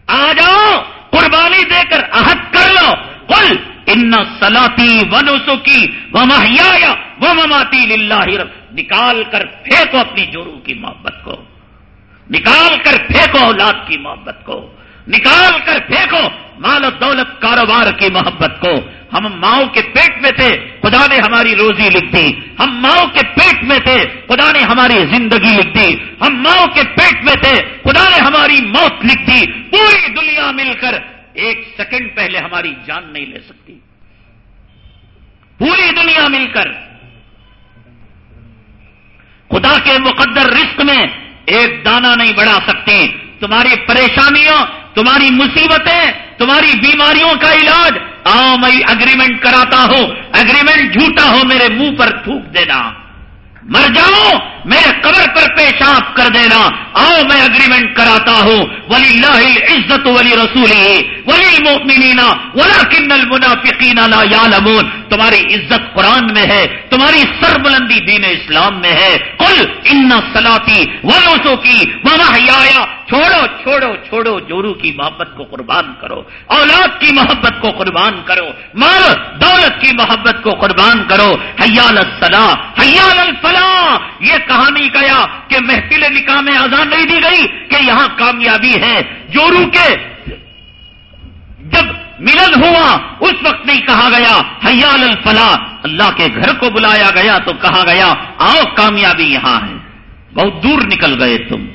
آ جاؤ، قربانی دے کر عہد کر لو۔ کل ان سلاتی ونوسو کی وہ مہیا وہ مماتی للہ نکال کر پھینکو اپنی جورو کی محبت کو۔ نکال کر پھینکو اولاد کی محبت کو۔ نکال کر پھینکو مال و دولت کاروبار کی محبت کو۔ ہم ماؤں کے پیٹ میں تھے، خدا نے ہماری روزی لکھ دی۔ ہم ماؤں کے پیٹ میں تھے، خدا نے ہماری زندگی لکھ دی۔ ہم ماؤں کے پیٹ میں تھے، خدا نے ہماری موت لکھ دی۔ پوری دنیا مل کر ایک سیکنڈ پہلے ہماری جان نہیں لے سکتی۔ پوری دنیا مل کر۔ خدا کے مقدر رزق میں ایک دانہ نہیں بڑھا سکتے تمہاری پریشانیوں تمہاری مصیبتیں تمہاری بیماریوں کا علاج آؤ میں اگریمنٹ کراتا ہوں. اگریمنٹ جھوٹا ہو میرے منہ پر تھوک دینا. مر جاؤ میرے قبر پر پیشاب کر دینا. آؤ میں اگریمنٹ کراتا ہوں. ولی اللہ عزت ولی رسول ولی مومنینا ولا کنل منافقین یعلمون تمہاری عزت قرآن میں ہے، تمہاری سر بلندی دین اسلام میں ہے۔ کل ان سلاتی ونوسوں کی ومحیایا چھوڑو چھوڑو چھوڑو، جورو کی محبت کو قربان کرو، اولاد کی محبت کو قربان کرو، مال، دولت کی محبت کو قربان کرو۔ حیال الصلاح، حیال الفلاح۔ یہ کہانی گیا کہ محفل نکاح میں آزاد نہیں دی گئی کہ یہاں کامیابی ہے۔ جورو کے جب ملن ہوا، اس وقت نہیں کہا گیا، حیال الفلاح، اللہ کے گھر کو بلایا گیا تو کہا گیا، آؤ کامیابی یہاں ہے۔ بہت دور نکل گئے تم۔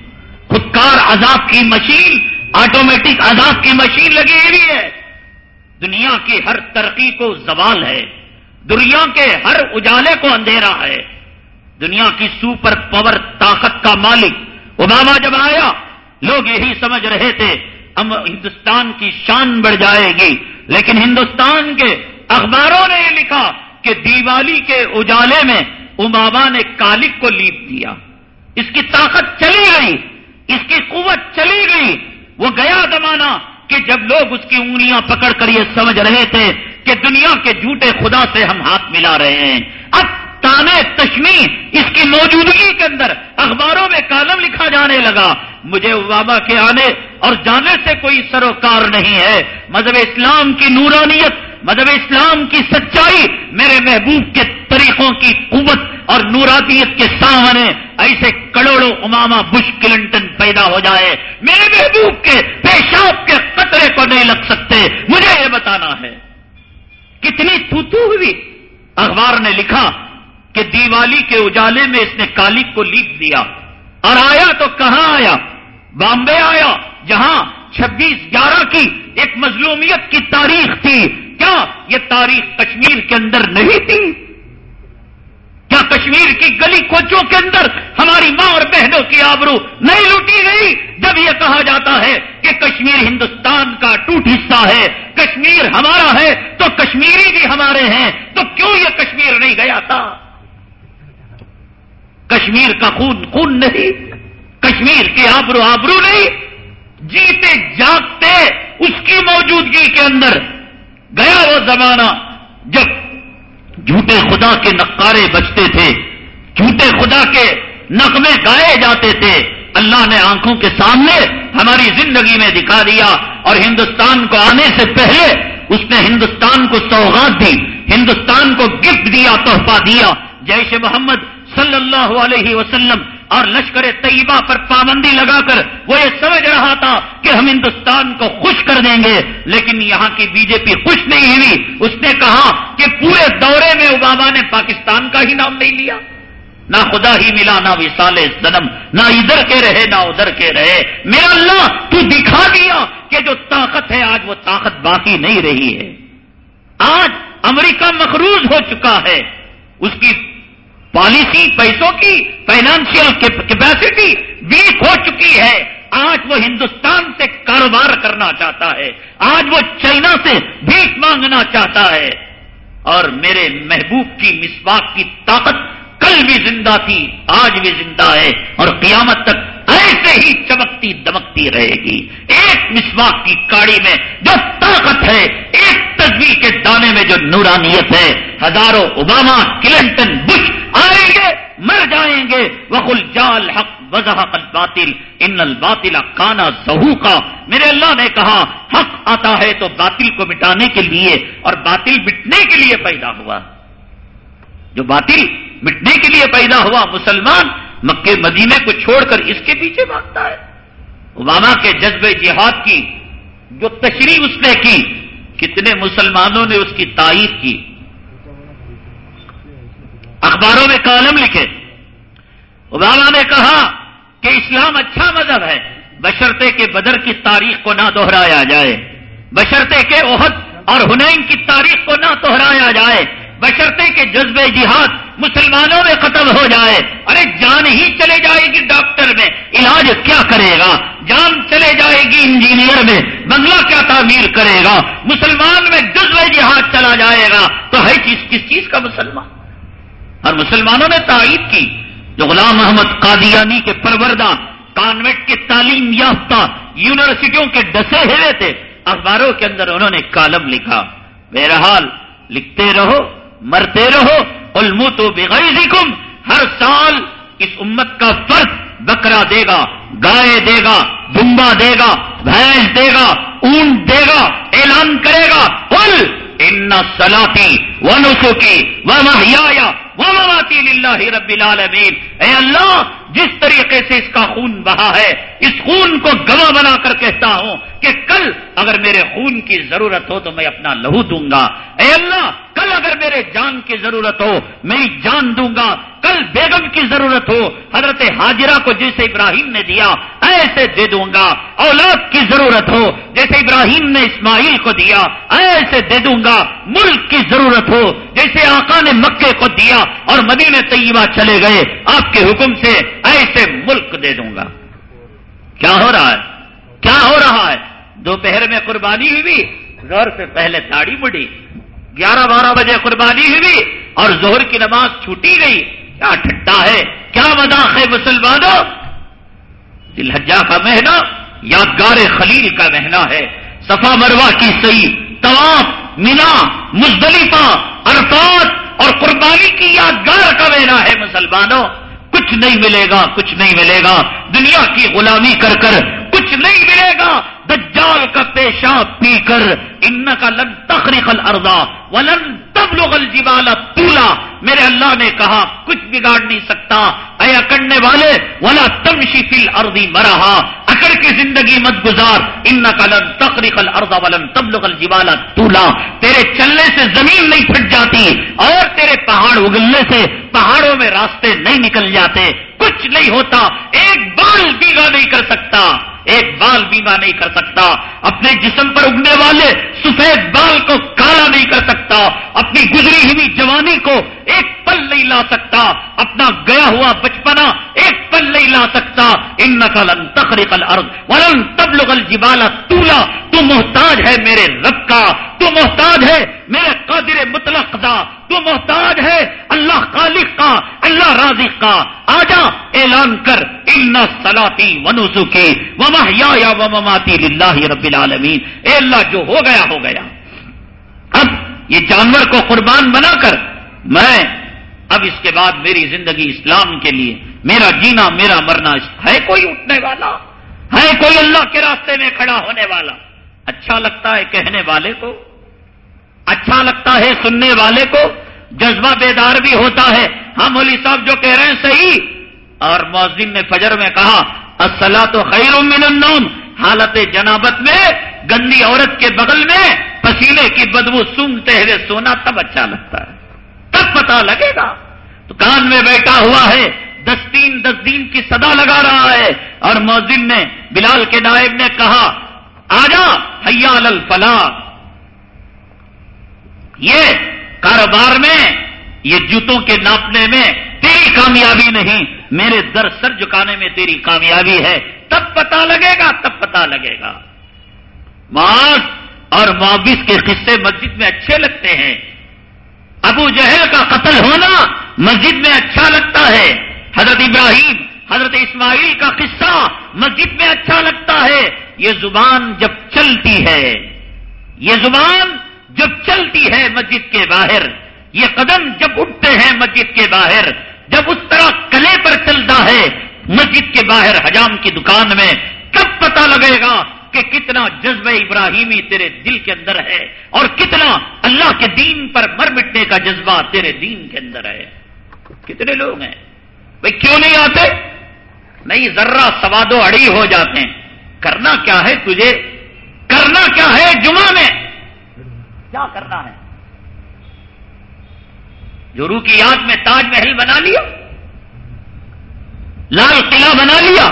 خودکار عذاب کی مشین آٹومیٹک عذاب کی مشین لگی ہوئی ہے۔ دنیا کی ہر ترقی کو زوال ہے۔ دنیا کے ہر اجالے کو اندھیرا ہے۔ دنیا کی سپر پاور طاقت کا مالک اوباما جب آیا، لوگ یہی سمجھ رہے تھے ہندوستان کی شان بڑھ جائے گی۔ لیکن ہندوستان کے اخباروں نے یہ لکھا کہ دیوالی کے اجالے میں اماما نے کالک کو لیپ دیا۔ اس کی طاقت چلی گئی۔ اس کی قوت چلی گئی۔ وہ گیا زمانہ کہ جب لوگ اس کی انگلیاں پکڑ کر یہ سمجھ رہے تھے کہ دنیا کے جھوٹے خدا سے ہم ہاتھ ملا رہے ہیں۔ اب تانے تشمی اس کی موجودگی کے اندر اخباروں میں کالم لکھا جانے لگا۔ مجھے بابا کے آنے اور جانے سے کوئی سروکار نہیں ہے۔ مذہب اسلام کی نورانیت، مذہب اسلام کی سچائی میرے محبوب کے طریقوں کی قوت اور نوراتیت کے سامنے ایسے کروڑوں اماما بش کلنٹن پیدا ہو جائے۔ میرے محبوب کے پیشاب کے قطرے کو نہیں لگ سکتے۔ مجھے یہ بتانا ہے۔ کتنی تھوتو ہوئی اخبار نے لکھا۔ کہ دیوالی کے اجالے میں اس نے کالک کو لیپ دیا۔ اور آیا تو کہاں آیا؟ بامبے آیا، جہاں چھبیس گیارہ کی ایک مظلومیت کی تاریخ تھی۔ کیا یہ تاریخ کشمیر کے اندر نہیں تھی؟ کیا کشمیر کی گلی کوچوں کے اندر ہماری ماں اور بہنوں کی آبرو نہیں لوٹی گئی؟ جب یہ کہا جاتا ہے کہ کشمیر ہندوستان کا ٹوٹ حصہ ہے، کشمیر ہمارا ہے، تو کشمیری بھی ہمارے ہیں، تو کیوں یہ کشمیر نہیں گیا تھا؟ کشمیر کا خون خون نہیں، کشمیر کی آبرو آبرو نہیں، جیتے جاگتے اس کی موجودگی کے اندر گیا وہ زمانہ جب جھوٹے خدا کے نقارے بچتے تھے، جھوٹے خدا کے نغمے گائے جاتے تھے۔ اللہ نے آنکھوں کے سامنے ہماری زندگی میں دکھا دیا اور ہندوستان کو آنے سے پہلے اس نے ہندوستان کو سوغات دی، ہندوستان کو گفٹ دیا، تحفہ دیا۔ جیش محمد صلی اللہ علیہ وسلم اور لشکر طیبہ پر پابندی لگا کر وہ یہ سمجھ رہا تھا کہ ہم ہندوستان کو خوش کر دیں گے، لیکن یہاں کی بی جے پی خوش نہیں ہوئی۔ اس نے کہا کہ پورے دورے میں اوباما نے پاکستان کا ہی نام نہیں لیا۔ نہ خدا ہی ملا، نہ وسال سنم نہ ادھر کے رہے، نہ ادھر کے رہے۔ میرا اللہ، تو دکھا دیا کہ جو طاقت ہے، آج وہ طاقت باقی نہیں رہی ہے۔ آج امریکہ مقروض ہو چکا ہے۔ اس کی پالیسی پیسوں کی، فائنانشیل کیپیسٹی ویک ہو چکی ہے۔ آج وہ ہندوستان سے کاروبار کرنا چاہتا ہے۔ آج وہ چائنا سے بھیک مانگنا چاہتا ہے۔ اور میرے محبوب کی مسواک کی طاقت کل بھی زندہ تھی، آج بھی زندہ ہے۔ اور قیامت تک ایسے ہی چمکتی دمکتی رہے گی۔ ایک مسواک کی کاڑی میں جو طاقت ہے، ایک تصویر کے دانے میں جو نورانیت ہے۔ ہزاروں اوباما، کلنٹن، بش آئیں گے، مر جائیں گے۔ وقل جال حق وضح الباطل ان الباطل کانا زہو کا میرے اللہ نے کہا، حق آتا ہے تو باطل کو مٹانے کے لیے اور باطل مٹنے کے لیے پیدا ہوا۔ جو باطل مٹنے کے لیے پیدا ہوا، مسلمان مکے مدینے کو چھوڑ کر اس کے پیچھے بھاگتا ہے۔ اوباما کے جذبے جہاد کی جو تشریح اس نے کی، کتنے مسلمانوں نے اس کی تعریف کی۔ اخباروں میں کالم لکھے۔ اوباما نے کہا کہ اسلام اچھا مذہب ہے۔ بشرتے کے بدر کی تاریخ کو نہ دوہرایا جائے۔ بشرتے کے عہد اور ہنین کی تاریخ کو نہ دوہرایا جائے۔ بشرتے کے جذبے جہاد مسلمانوں میں ختم ہو جائے ارے جان ہی چلے جائے گی ڈاکٹر میں، علاج کیا کرے گا؟ جان چلے جائے گی انجینئر میں، بنگلہ کیا تعمیر کرے گا؟ مسلمان میں جذبے جہاد چلا جائے گا۔ تو ہے چیز، کس چیز کا مسلمان؟ اور مسلمانوں نے تائید کی۔ جو غلام محمد قادیانی کے پروردہ کانوینٹ کے تعلیم یافتہ، یونیورسٹیوں کے ڈسے ہوئے تھے، اخباروں کے اندر انہوں نے کالم لکھا، بہرحال لکھتے رہو مرتے رہو۔ المو تو بغیر ہر سال اس امت کا فرد بکرا دے گا، گائے دے گا دمبا دے گا، بھینس دے گا، اونٹ دے گا، اعلان کرے گا۔ پل ان سلاتی و نسو کی وہ محیا وہ مواتی رب العالمین۔ اے اللہ، جس طریقے سے اس کا خون بہا ہے، اس خون کو گواہ بنا کر کہتا ہوں کہ کل اگر میرے خون کی ضرورت ہو تو میں اپنا لہو دوں گا۔ اے اللہ اگر میرے جان کی ضرورت ہو میری جان دوں گا، کل بیگم کی ضرورت ہو، حضرت حاجرہ کو جیسے ابراہیم نے دیا، ایسے دے دوں گا، اولاد کی ضرورت ہو جیسے ابراہیم نے اسماعیل کو دیا، ایسے دے دوں گا، ملک کی ضرورت ہو جیسے آقا نے مکے کو دیا اور مدینہ طیبہ چلے گئے، آپ کے حکم سے ایسے ملک دے دوں گا۔ کیا ہو رہا ہے؟ کیا ہو رہا ہے؟ دوپہر میں قربانی ہوئی زہر سے پہلے داڑھی بڑھی گیارہ بارہ بجے قربانی ہوئی اور زہر کی نماز چھوٹی گئی۔ کیا ٹھٹا ہے؟ کیا مذاق ہے مسلمانوں؟ دلحجا کا مہینہ، یادگار خلیل کا مہینہ ہے۔ صفا مروا کی صحیح، طواف، مینا، مزدلفہ، عرفات اور قربانی کی یادگار کا مہینہ ہے مسلمانوں۔ کچھ نہیں ملے گا، کچھ نہیں ملے گا۔ دنیا کی غلامی کر کر کچھ نہیں ملے گا۔ دجال کا پیشاب پی کر ان کا لن تخریق الارضا ولن تبلغ الجبال طولا۔ میرے اللہ نے کہا، کچھ بگاڑ نہیں سکتا۔ اے اکڑنے والے، ولا تمشی فی الارض مرہا اکڑ کی زندگی مت گزار۔ ان کا لن تخریق الارض ولن تبلغ الجبال طولا۔ تیرے چلنے سے زمین نہیں پھٹ جاتی، اور تیرے پہاڑ اگلنے سے پہاڑوں میں راستے نہیں نکل جاتے۔ کچھ نہیں ہوتا، ایک بال بیگا نہیں کر سکتا۔ ایک بال بیما نہیں کر سکتا، اپنے جسم پر اگنے والے سفید بال کو کالا نہیں کر سکتا، اپنی گزری ہوئی جوانی کو ایک پل نہیں لا سکتا، اپنا گیا ہوا بچپنا ایک پل نہیں لا سکتا۔ ان نقل تخریق الارض ولن تبلغ الجبال طولا، تو محتاج ہے میرے رب کا، تو محتاج ہے میرے قادر مطلق دا۔ تو محتاج ہے، اللہ خالق کا، اللہ رازق کا، آجا اعلان کر، ان سلاتی ونسو کے ومحیا یا وماتی للہ رب العالمین۔ اے اللہ، جو ہو گیا ہو گیا۔ اب یہ جانور کو قربان بنا کر، میں اب اس کے بعد میری زندگی اسلام کے لیے، میرا جینا، میرا مرنا، ہے کوئی اٹھنے والا؟ ہے کوئی اللہ کے راستے میں کھڑا ہونے والا؟ اچھا لگتا ہے کہنے والے کو۔ اچھا لگتا ہے سننے والے کو، جذبہ بیدار بھی ہوتا ہے۔ ہاں مولی صاحب جو کہہ رہے ہیں صحیح۔ اور مؤذن نے فجر میں کہا اصلا تو خیر من النوم۔ حالت جنابت میں، گندی عورت کے بغل میں پسینے کی بدبو سونگتے ہوئے سونا تب اچھا لگتا ہے۔ تب پتا لگے گا۔ تو کان میں بیٹھا ہوا ہے، دس دین دس دین کی صدا لگا رہا ہے۔ اور مؤذن نے بلال کے نائب نے کہا، آجا حیال الفلاح۔ یہ کاروبار میں، یہ جوتوں کے ناپنے میں تیری کامیابی نہیں، میرے در سر جکانے میں تیری کامیابی ہے۔ تب پتا لگے گا، تب پتا لگے گا۔ ماس اور معاوض کے قصے مسجد میں اچھے لگتے ہیں۔ ابو جہل کا قتل ہونا مسجد میں اچھا لگتا ہے۔ حضرت ابراہیم، حضرت اسماعیل کا قصہ مسجد میں اچھا لگتا ہے۔ یہ زبان جب چلتی ہے، یہ زبان جب چلتی ہے مسجد کے باہر، یہ قدم جب اٹھتے ہیں مسجد کے باہر، جب اس طرح کلے پر چلتا ہے مسجد کے باہر حجام کی دکان میں کب پتا لگے گا کہ کتنا جذبہ ابراہیمی تیرے دل کے اندر ہے اور کتنا اللہ کے دین پر مر مٹنے کا جذبہ تیرے دین کے اندر ہے۔ کتنے لوگ ہیں؟ بھائی کیوں نہیں آتے؟ نہیں، ذرہ سوادو اڑی ہو جاتے ہیں۔ کرنا کیا ہے تجھے؟ کرنا کیا ہے جمعہ میں؟ کیا کرنا ہے؟ جو روح کی یاد میں تاج محل بنا لیا، لال قلعہ بنا لیا،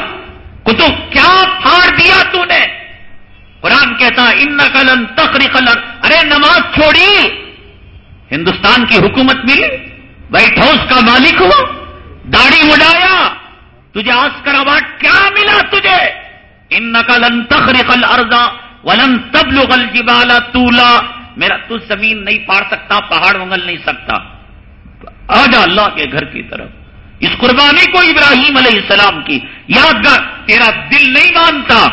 کتب کیا پھاڑ دیا تو نے قرآن کہتا ان قلن تخری قلن ارے نماز چھوڑی، ہندوستان کی حکومت ملی، وائٹ ہاؤس کا مالک ہوا، داڑھی اڑایا تجھے آسکر اوارڈ کیا ملا تجھے؟ ان نقل تخری قل ارزا ولن تبلغ الجبال تولا میرا تو زمین نہیں پاڑ سکتا، پہاڑ منگل نہیں سکتا۔ آ جا اللہ کے گھر کی طرف۔ اس قربانی کو ابراہیم علیہ السلام کی یادگار، تیرا دل نہیں مانتا۔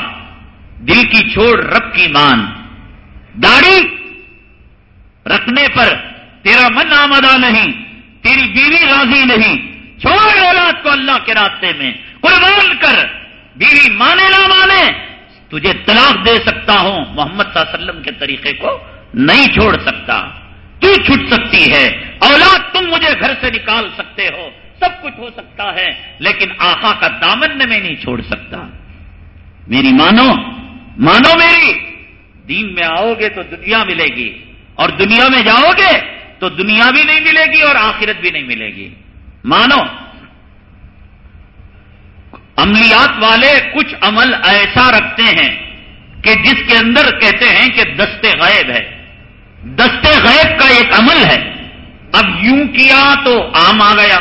دل کی چھوڑ رب کی مان۔ داڑھی رکھنے پر تیرا من آمدہ نہیں، تیری بیوی راضی نہیں۔ چھوڑ اولاد کو اللہ کے راستے میں۔ قربان کر، بیوی مانے نہ مانے۔ تجھے طلاق دے سکتا ہوں، محمد صلی اللہ علیہ وسلم کے طریقے کو۔ نہیں چھوڑ سکتا۔ تو چھٹ سکتی ہے؟ اولاد تم مجھے گھر سے نکال سکتے ہو۔ سب کچھ ہو سکتا ہے، لیکن آخا کا دامن میں نہیں چھوڑ سکتا۔ میری مانو مانو میری۔ دین میں آؤ گے تو دنیا ملے گی۔ اور دنیا میں جاؤ گے تو دنیا بھی نہیں ملے گی اور آخرت بھی نہیں ملے گی۔ مانو۔ عملیات والے کچھ عمل ایسا رکھتے ہیں کہ جس کے اندر کہتے ہیں کہ دستے غائب ہے۔ دستے غیب کا ایک عمل ہے۔ اب یوں کیا تو آم آ گیا،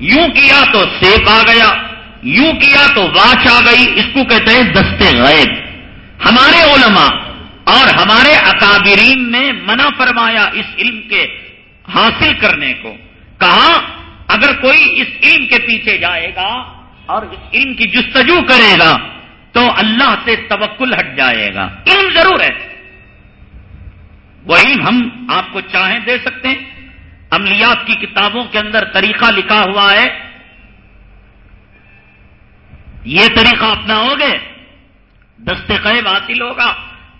یوں کیا تو سیب آ گیا، یوں کیا تو واچ آ گئی، اس کو کہتے ہیں دستے غیب۔ ہمارے علماء اور ہمارے اکابرین نے منع فرمایا اس علم کے حاصل کرنے کو۔ کہا، اگر کوئی اس علم کے پیچھے جائے گا اور اس علم کی جستجو کرے گا، تو اللہ سے توکل ہٹ جائے گا۔ علم ضرور ہے۔ وہی ہم آپ کو چاہیں دے سکتے ہیں۔ عملیات کی کتابوں کے اندر طریقہ لکھا ہوا ہے۔ یہ طریقہ اپنا ہوگے دستے قیب حاصل ہوگا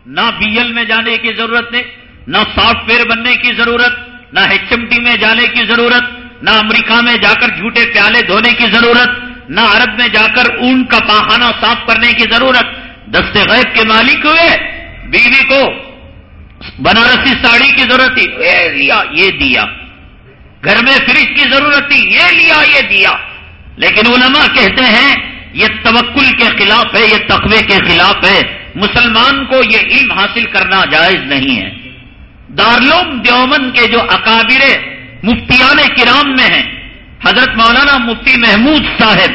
نہ بی ایل میں جانے کی ضرورت نہیں نہ سافٹ ویئر بننے کی ضرورت، نہ ایچ ایم ٹی میں جانے کی ضرورت، نہ امریکہ میں جا کر جھوٹے پیالے دھونے کی ضرورت، نہ عرب میں جا کر اون کا پاخانہ صاف کرنے کی ضرورت۔ دستے غیب کے مالک ہوئے، بیوی کو بنارسی ساڑی کی ضرورت تھی۔ یہ لیا، یہ دیا۔ گھر میں فریج کی ضرورت تھی، یہ لیا، یہ دیا۔ لیکن علماء کہتے ہیں، یہ توکل کے خلاف ہے، یہ تقوی کے خلاف ہے۔ مسلمان کو یہ علم حاصل کرنا جائز نہیں ہے۔ دارلوم دیومن کے جو اکابر مفتیان کرام میں ہیں، حضرت مولانا مفتی محمود صاحب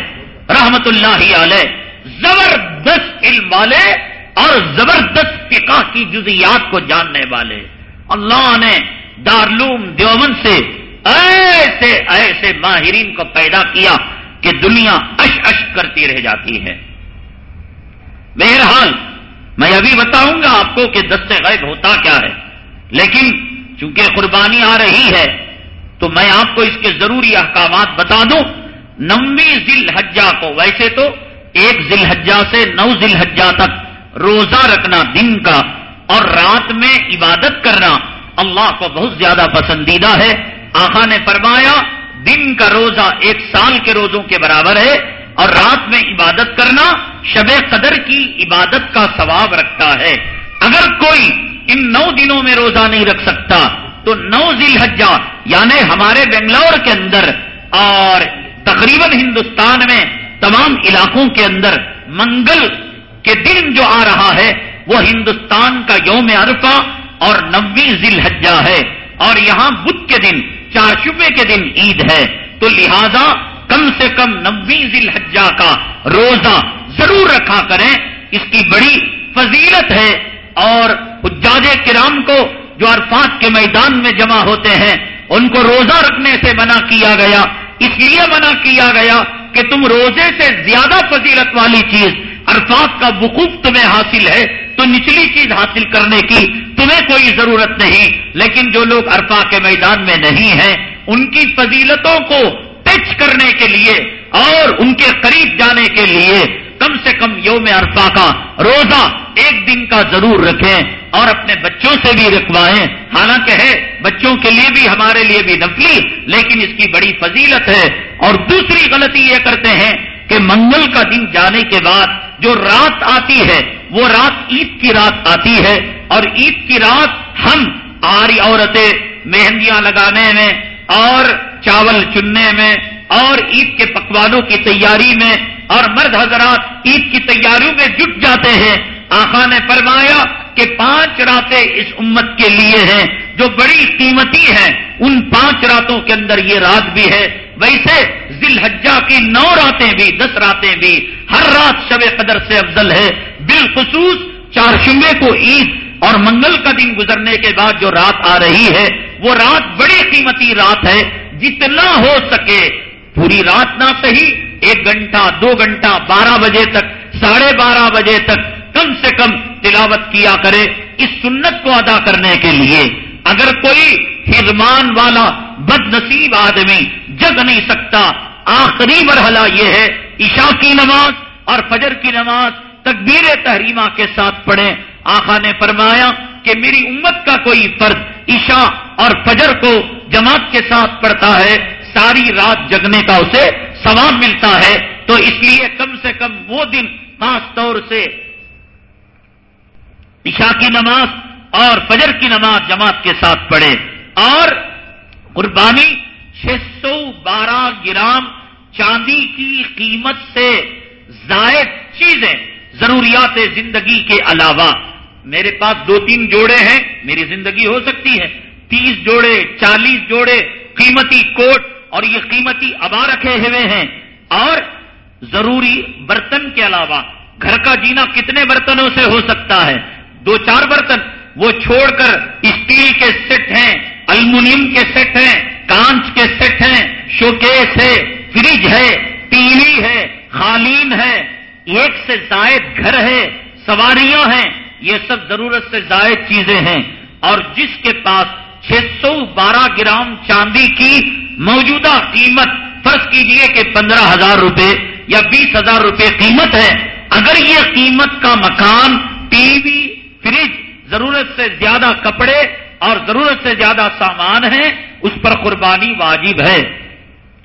رحمت اللہ علیہ، زبردست علم والے اور زبردست فقہ کی جزیات کو جاننے والے۔ اللہ نے دارلوم دیومن سے ایسے ایسے ماہرین کو پیدا کیا کہ دنیا اش اش کرتی رہ جاتی ہے۔ بہرحال، میں ابھی بتاؤں گا آپ کو کہ دست غیب ہوتا کیا ہے۔ لیکن چونکہ قربانی آ رہی ہے، تو میں آپ کو اس کے ضروری احکامات بتا دوں۔ نویں ذیل حجا کو، ویسے تو ایک ذیل حجا سے نو ذیل حجا تک روزہ رکھنا، دن کا، اور رات میں عبادت کرنا اللہ کو بہت زیادہ پسندیدہ ہے۔ آخا نے فرمایا، دن کا روزہ ایک سال کے روزوں کے برابر ہے، اور رات میں عبادت کرنا شب قدر کی عبادت کا ثواب رکھتا ہے۔ اگر کوئی ان نو دنوں میں روزہ نہیں رکھ سکتا، تو نو ذیل حجا یعنی ہمارے بنگلور کے اندر اور تقریباً ہندوستان میں تمام علاقوں کے اندر منگل کے دن جو آ رہا ہے وہ ہندوستان کا یوم عرفہ اور نویں ذیل حجا ہے اور یہاں بدھ کے دن، چار شبے کے دن عید ہے۔ تو لہذا کم سے کم نویں ذیل حجا کا روزہ ضرور رکھا کریں۔ اس کی بڑی فضیلت ہے اور حجاج کرام کو جو عرفات کے میدان میں جمع ہوتے ہیں، ان کو روزہ رکھنے سے منع کیا گیا۔ اس لیے منع کیا گیا کہ تم روزے سے زیادہ فضیلت والی چیز عرفات کا وقوف تمہیں حاصل ہے، تو نچلی چیز حاصل کرنے کی تمہیں کوئی ضرورت نہیں۔ لیکن جو لوگ عرفا کے میدان میں نہیں ہیں، ان کی فضیلتوں کو ٹچ کرنے کے لیے اور ان کے قریب جانے کے لیے کم سے کم یوم عرفہ کا روزہ ایک دن کا ضرور رکھیں اور اپنے بچوں سے بھی رکھوائیں۔ حالانکہ ہے، بچوں کے لیے بھی، ہمارے لیے بھی نفلی، لیکن اس کی بڑی فضیلت ہے۔ اور دوسری غلطی یہ کرتے ہیں کہ منگل کا دن جانے کے بعد جو رات آتی ہے، وہ رات عید کی رات آتی ہے اور عید کی رات ہم آری عورتیں مہندیاں لگانے میں اور چاول چننے میں اور عید کے پکوانوں کی تیاری میں اور مرد حضرات عید کی تیاریوں میں جٹ جاتے ہیں۔ آخا نے فرمایا کہ پانچ راتیں اس امت کے لیے ہیں جو بڑی قیمتی ہیں۔ ان پانچ راتوں کے اندر یہ رات بھی ہے۔ ویسے ذل حجا کی نو راتیں بھی، دس راتیں بھی ہر رات شب قدر سے افضل ہے۔ بالخصوص چار شمے کو عید اور منگل کا دن گزرنے کے بعد جو رات آ رہی ہے، وہ رات بڑی قیمتی رات ہے۔ جتنا ہو سکے پوری رات نہ صحیح، ایک گھنٹہ، دو گھنٹہ، بارہ بجے تک، ساڑھے بارہ بجے تک کم سے کم تلاوت کیا کرے۔ اس سنت کو ادا کرنے کے لیے اگر کوئی ہرمان والا بد نصیب آدمی جگ نہیں سکتا۔ آخری مرحلہ یہ ہے، عشاء کی نماز اور فجر کی نماز تکبیر تحریمہ کے ساتھ پڑھیں۔ آخا نے فرمایا کہ میری امت کا کوئی فرد عشاء اور فجر کو جماعت کے ساتھ پڑھتا ہے، ساری رات جگنے کا اسے ثواب ملتا ہے۔ تو اس لیے کم سے کم وہ دن خاص طور سے عشاء کی نماز اور فجر کی نماز جماعت کے ساتھ پڑھے اور قربانی چھ سو بارہ گرام چاندی کی قیمت سے زائد چیزیں ضروریات زندگی کے علاوہ۔ میرے پاس دو تین جوڑے ہیں، میری زندگی ہو سکتی ہے۔ تیس جوڑے، چالیس جوڑے، قیمتی کوٹ اور یہ قیمتی ابا رکھے ہوئے ہیں۔ اور ضروری برتن کے علاوہ، گھر کا جینا کتنے برتنوں سے ہو سکتا ہے؟ دو چار برتن، وہ چھوڑ کر اسٹیل کے سیٹ ہیں۔ المونیم کے سیٹ ہیں، کانچ کے سیٹ ہیں، شوکیس ہے، فریج ہے ٹی وی ہے، خالین ہے، ایک سے زائد گھر ہے، سواریاں ہیں، یہ سب ضرورت سے زائد چیزیں ہیں۔ اور جس کے پاس چھ سو بارہ گرام چاندی کی موجودہ قیمت، فرض کیجیے کہ پندرہ ہزار روپے یا بیس ہزار روپے قیمت ہے، اگر یہ قیمت کا مکان، ٹی وی، فریج، ضرورت سے زیادہ کپڑے اور ضرورت سے زیادہ سامان ہے اس پر قربانی واجب ہے۔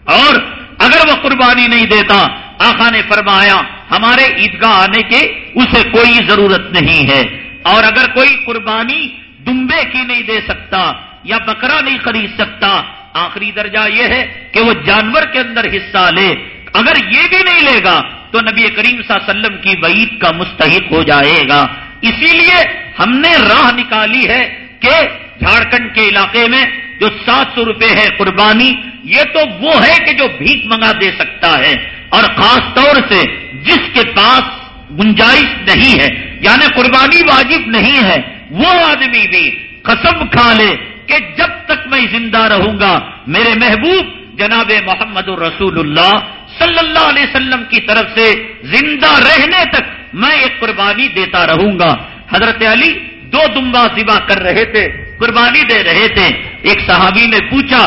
اور اگر وہ قربانی نہیں دیتا آخا نے فرمایا، ہمارے عیدگاہ آنے کے اسے کوئی ضرورت نہیں ہے۔ اور اگر کوئی قربانی دمبے کی نہیں دے سکتا یا بکرا نہیں خرید سکتا، آخری درجہ یہ ہے کہ وہ جانور کے اندر حصہ لے۔ اگر یہ بھی نہیں لے گا، تو نبی کریم صلی اللہ علیہ وسلم کی وعید کا مستحق ہو جائے گا۔ اسی لیے ہم نے راہ نکالی ہے کہ جھارکھنڈ کے علاقے میں جو سات سو روپے ہے قربانی، یہ تو وہ ہے کہ جو بھیک منگا دے سکتا ہے۔ اور خاص طور سے جس کے پاس گنجائش نہیں ہے یعنی قربانی واجب نہیں ہے، وہ آدمی بھی قسم کھا لے کہ جب تک میں زندہ رہوں گا، میرے محبوب جناب محمد الرسول اللہ صلی اللہ علیہ وسلم کی طرف سے زندہ رہنے تک میں ایک قربانی دیتا رہوں گا۔ حضرت علی دو دمبا ذبح کر رہے تھے۔ قربانی دے رہے تھے۔ ایک صحابی نے پوچھا،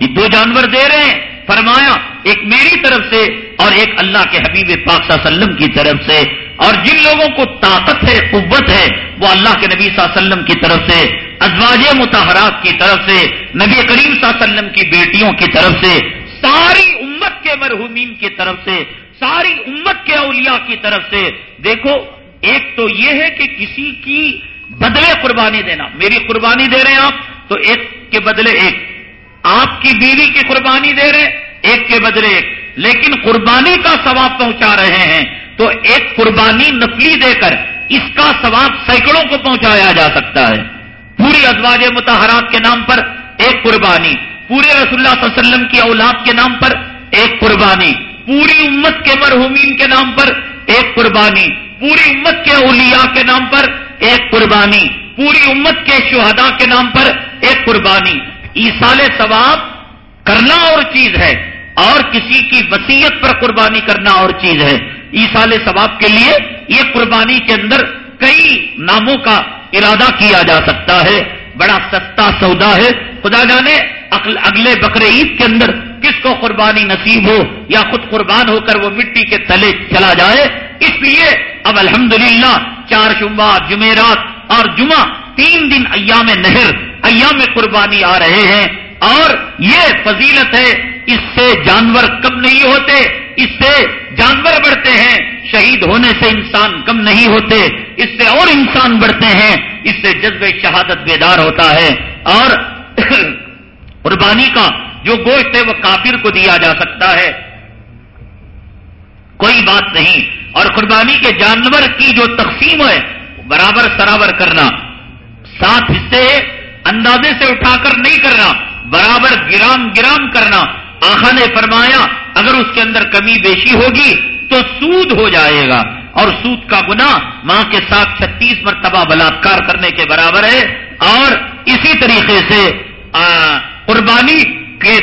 یہ دو جانور دے رہے ہیں؟ فرمایا، ایک میری طرف سے اور ایک اللہ کے حبیب پاک صلی اللہ علیہ وسلم کی طرف سے۔ اور جن لوگوں کو طاقت ہے، قوت ہے، وہ اللہ کے نبی صلی اللہ علیہ وسلم کی طرف سے، ازواج متحرات کی طرف سے، نبی کریم صلی اللہ علیہ وسلم کی بیٹیوں کی طرف سے، ساری امت کے مرحومین کی طرف سے، ساری امت کے اولیاء کی طرف سے۔ دیکھو، ایک تو یہ ہے کہ کسی کی بدلے قربانی دینا۔ میری قربانی دے رہے ہیں آپ، تو ایک کے بدلے ایک۔ آپ کی بیوی کی قربانی دے رہے ایک کے بدلے ایک۔ لیکن قربانی کا ثواب پہنچا رہے ہیں، تو ایک قربانی نفلی دے کر اس کا ثواب سینکڑوں کو پہنچایا جا سکتا ہے۔ پوری ازواج متحرات کے نام پر ایک قربانی، پورے رسول اللہ صلی اللہ علیہ وسلم کی اولاد کے نام پر ایک قربانی، پوری امت کے مرحومین کے نام پر ایک قربانی، پوری امت کے اولیاء کے نام پر ایک قربانی پوری امت کے شہداء کے نام پر ایک قربانی۔ ایسال ثواب کرنا اور چیز ہے، اور کسی کی وسیعت پر قربانی کرنا اور چیز ہے۔ ایسال ثواب کے لیے یہ قربانی کے اندر کئی ناموں کا ارادہ کیا جا سکتا ہے۔ بڑا سستا سودا ہے۔ خدا جانے اگلے بکرے عید کے اندر کس کو قربانی نصیب ہو یا خود قربان ہو کر وہ مٹی کے تلے چلا جائے۔ اس لیے اب الحمدللہ چار شمبا جمعرات اور جمعہ، تین دن ایام نہر، ایام قربانی آ رہے ہیں۔ اور یہ فضیلت ہے، اس سے جانور کم نہیں ہوتے، اس سے جانور بڑھتے ہیں۔ شہید ہونے سے انسان کم نہیں ہوتے، اس سے اور انسان بڑھتے ہیں۔ اس سے جذب شہادت بیدار ہوتا ہے۔ اور قربانی کا جو گوشت ہے، وہ کافر کو دیا جا سکتا ہے۔ کوئی بات نہیں۔ اور قربانی کے جانور کی جو تقسیم ہے، برابر سرابر کرنا سات حصے اندازے سے اٹھا کر نہیں کرنا، برابر گرام گرام کرنا۔ آخا نے فرمایا، اگر اس کے اندر کمی بیشی ہوگی تو سود ہو جائے گا۔ اور سود کا گنا ماں کے ساتھ چھتیس مرتبہ بلاکار کرنے کے برابر ہے۔ اور اسی طریقے سے قربانی کے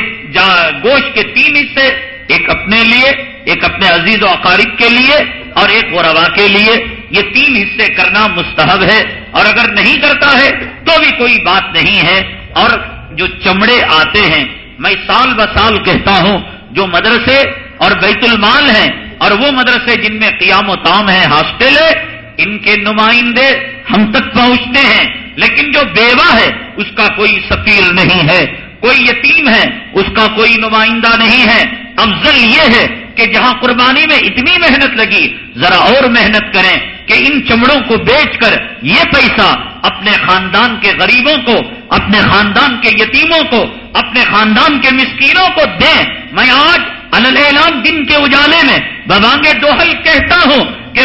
گوشت کے تین حصے، ایک اپنے لیے، ایک اپنے عزیز و اقارب کے لیے اور ایک غربا کے لیے یہ تین حصے کرنا مستحب ہے اور اگر نہیں کرتا ہے تو بھی کوئی بات نہیں ہے اور جو چمڑے آتے ہیں، میں سال ب سال کہتا ہوں، جو مدرسے اور بیت المال ہیں اور وہ مدرسے جن میں قیام و تام ہے ہاسپٹل ہے، ان کے نمائندے ہم تک پہنچتے ہیں، لیکن جو بیوہ ہے، اس کا کوئی سفیر نہیں ہے، کوئی یتیم ہے، اس کا کوئی نمائندہ نہیں ہے۔ افضل یہ ہے کہ جہاں قربانی میں اتنی محنت لگی، ذرا اور محنت کریں کہ ان چمڑوں کو بیچ کر یہ پیسہ اپنے خاندان کے غریبوں کو، اپنے خاندان کے یتیموں کو، اپنے خاندان کے مسکینوں کو دیں۔ میں آج اعلان دن کے اجالے میں ببانگے دوہل کہتا ہوں کہ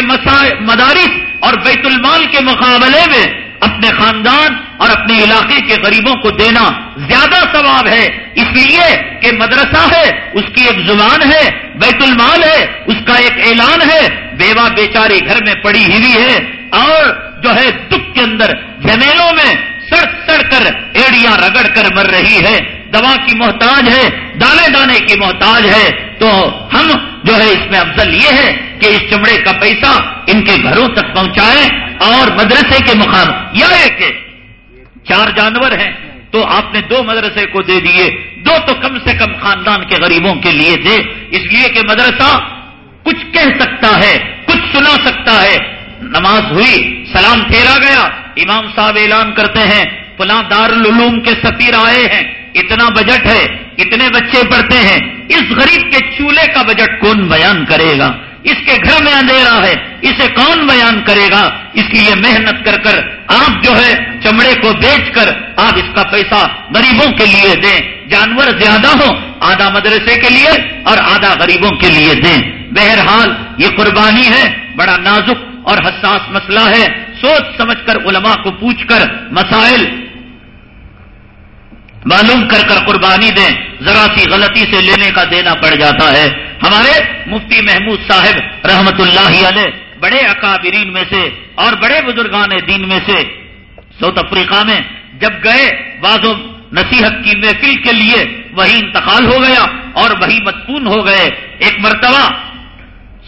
مدارس اور بیت المال کے مقابلے میں اپنے خاندان اور اپنے علاقے کے غریبوں کو دینا زیادہ ثواب ہے۔ اس لیے کہ مدرسہ ہے، اس کی ایک زبان ہے، بیت المال ہے، اس کا ایک اعلان ہے۔ بیوہ بیچاری گھر میں پڑی ہوئی ہے اور جو ہے دکھ کے اندر جمیلوں میں سڑ سڑ کر ایڑیاں رگڑ کر مر رہی ہے۔ دوا کی محتاج ہے، دانے دانے کی محتاج ہے۔ تو ہم جو ہے اس میں افضل یہ ہے کہ اس چمڑے کا پیسہ ان کے گھروں تک پہنچائیں اور مدرسے کے مقام، یا ایک چار جانور ہیں، تو آپ نے دو مدرسے کو دے دیے، دو تو کم سے کم خاندان کے غریبوں کے لیے دے۔ اس لیے کہ مدرسہ کچھ کہہ سکتا ہے، کچھ سنا سکتا ہے۔ نماز ہوئی، سلام پھیرا گیا، امام صاحب اعلان کرتے ہیں، فلاں دارالعلوم کے سفیر آئے ہیں۔ اتنا بجٹ ہے، اتنے بچے پڑھتے ہیں، اس غریب کے چولہے کا بجٹ کون بیان کرے گا؟ اس کے گھر میں اندھیرا ہے، اسے کون بیان کرے گا؟ اس لیے محنت کر کر آپ جو ہے چمڑے کو بیچ کر آپ اس کا پیسہ غریبوں کے لیے دیں، جانور زیادہ ہو آدھا مدرسے کے لیے اور آدھا غریبوں کے لیے دیں۔ بہرحال یہ قربانی ہے، بڑا نازک اور حساس مسئلہ ہے۔ سوچ سمجھ کر علماء کو پوچھ کر مسائل معلوم کر کر قربانی دیں، ذرا سی غلطی سے لینے کا دینا پڑ جاتا ہے۔ ہمارے مفتی محمود صاحب رحمت اللہ علیہ بڑے اکابرین میں سے اور بڑے بزرگان دین میں سے ساؤتھ افریقہ میں جب گئے، بعض نصیحت کی محفل کے لیے وہی انتقال ہو گیا اور وہی مدفون ہو گئے۔ ایک مرتبہ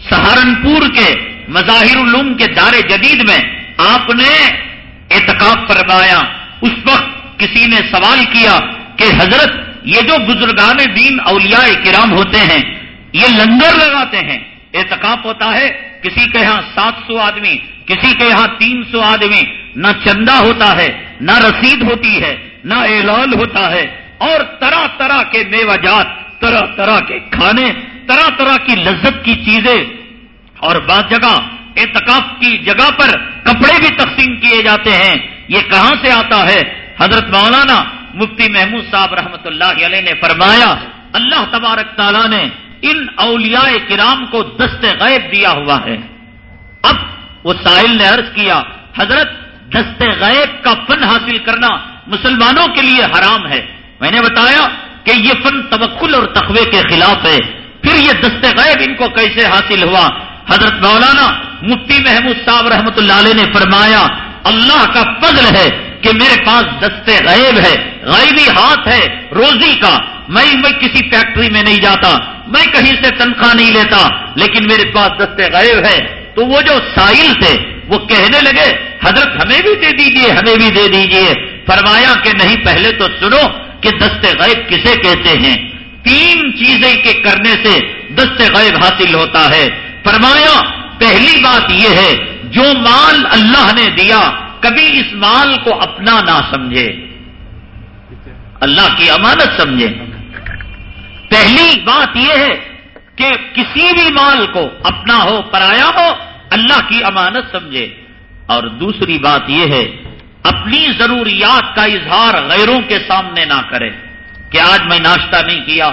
سہارنپور کے مظاہر العلوم کے دار جدید میں آپ نے اعتکاف فرمایا۔ اس وقت کسی نے سوال کیا کہ حضرت یہ جو بزرگان دین اولیاء کرام ہوتے ہیں، یہ لنگر لگاتے ہیں۔ اعتکاف ہوتا ہے، کسی کے یہاں سات سو آدمی، کسی کے یہاں تین سو آدمی۔ نہ چندہ ہوتا ہے، نہ رسید ہوتی ہے، نہ اعلان ہوتا ہے۔ اور طرح طرح کے میوہ جات طرح طرح کے کھانے، طرح طرح کی لذت کی چیزیں۔ اور بعض جگہ اعتکاف کی جگہ پر کپڑے بھی تقسیم کیے جاتے ہیں۔ یہ کہاں سے آتا ہے؟ حضرت مولانا مفتی محمود صاحب رحمت اللہ علیہ نے فرمایا، اللہ تبارک تعالیٰ نے ان اولیاء کرام کو دست غیب دیا ہوا ہے۔ اب وہ ساحل نے عرض کیا، حضرت دست غیب کا فن حاصل کرنا مسلمانوں کے لیے حرام ہے۔ میں نے بتایا کہ یہ فن توکل اور تقوی کے خلاف ہے۔ پھر یہ دست غیب ان کو کیسے حاصل ہوا؟ حضرت مولانا مفتی محمود صاحب رحمت اللہ علیہ نے فرمایا، اللہ کا فضل ہے کہ میرے پاس دست غیب ہے، غیبی ہاتھ ہے روزی کا۔ میں میں کسی فیکٹری میں نہیں جاتا، میں کہیں سے تنخواہ نہیں لیتا، لیکن میرے پاس دست غیب ہے۔ تو وہ جو سائل تھے، وہ کہنے لگے، حضرت ہمیں بھی دے دیجیے، ہمیں بھی دے دیجیے۔ فرمایا کہ نہیں، پہلے تو سنو کہ دست غیب کسے کہتے ہیں۔ تین چیزیں کے کرنے سے دست غیب حاصل ہوتا ہے۔ فرمایا، پہلی بات یہ ہے، جو مال اللہ نے دیا کبھی اس مال کو اپنا نہ سمجھے۔ اللہ کی امانت سمجھے۔ پہلی بات یہ ہے کہ کسی بھی مال کو اپنا ہو، پرایا ہو، اللہ کی امانت سمجھے۔ اور دوسری بات یہ ہے، اپنی ضروریات کا اظہار غیروں کے سامنے نہ کرے۔ کہ آج میں ناشتہ نہیں کیا،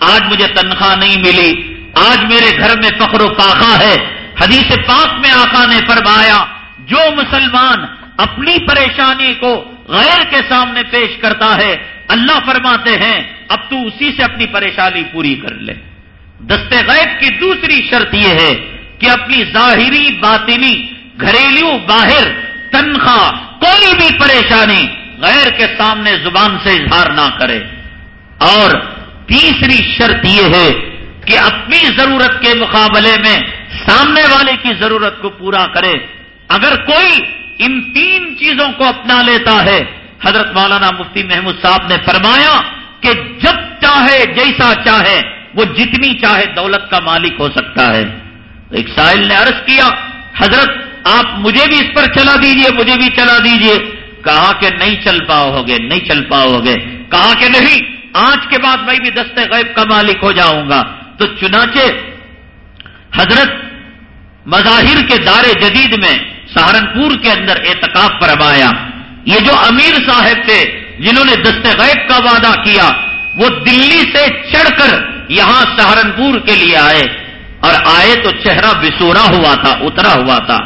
آج مجھے تنخواہ نہیں ملی، آج میرے گھر میں فخر و پاخا ہے۔ حدیث پاک میں آقا نے فرمایا، جو مسلمان اپنی پریشانی کو غیر کے سامنے پیش کرتا ہے، اللہ فرماتے ہیں، اب تو اسی سے اپنی پریشانی پوری کر لے۔ دستے غیب کی دوسری شرط یہ ہے کہ اپنی ظاہری، باطنی، گھریلو، باہر، تنخواہ، کوئی بھی پریشانی غیر کے سامنے زبان سے اظہار نہ کرے۔ اور تیسری شرط یہ ہے کہ اپنی ضرورت کے مقابلے میں سامنے والے کی ضرورت کو پورا کرے۔ اگر کوئی ان تین چیزوں کو اپنا لیتا ہے۔ حضرت مولانا مفتی محمود صاحب نے فرمایا کہ جب چاہے، جیسا چاہے، وہ جتنی چاہے دولت کا مالک ہو سکتا ہے۔ تو ایک سائل نے عرض کیا، حضرت، آپ مجھے بھی اس پر چلا دیجیے، مجھے بھی چلا دیجیے۔ کہا کہ نہیں چل پاؤ گے نہیں چل پاؤ گے کہا کہ نہیں، آج کے بعد میں بھی دستے غیب کا مالک ہو جاؤں گا۔ تو چنانچہ حضرت مظاہر کے دار جدید میں سہارنپور کے اندر اعتکاف فرمایا۔ یہ جو امیر صاحب تھے، جنہوں نے دست غیب کا وعدہ کیا، وہ دلی سے چڑھ کر یہاں سہارنپور کے لیے آئے۔ اور آئے تو چہرہ بسورا ہوا تھا، اترا ہوا تھا۔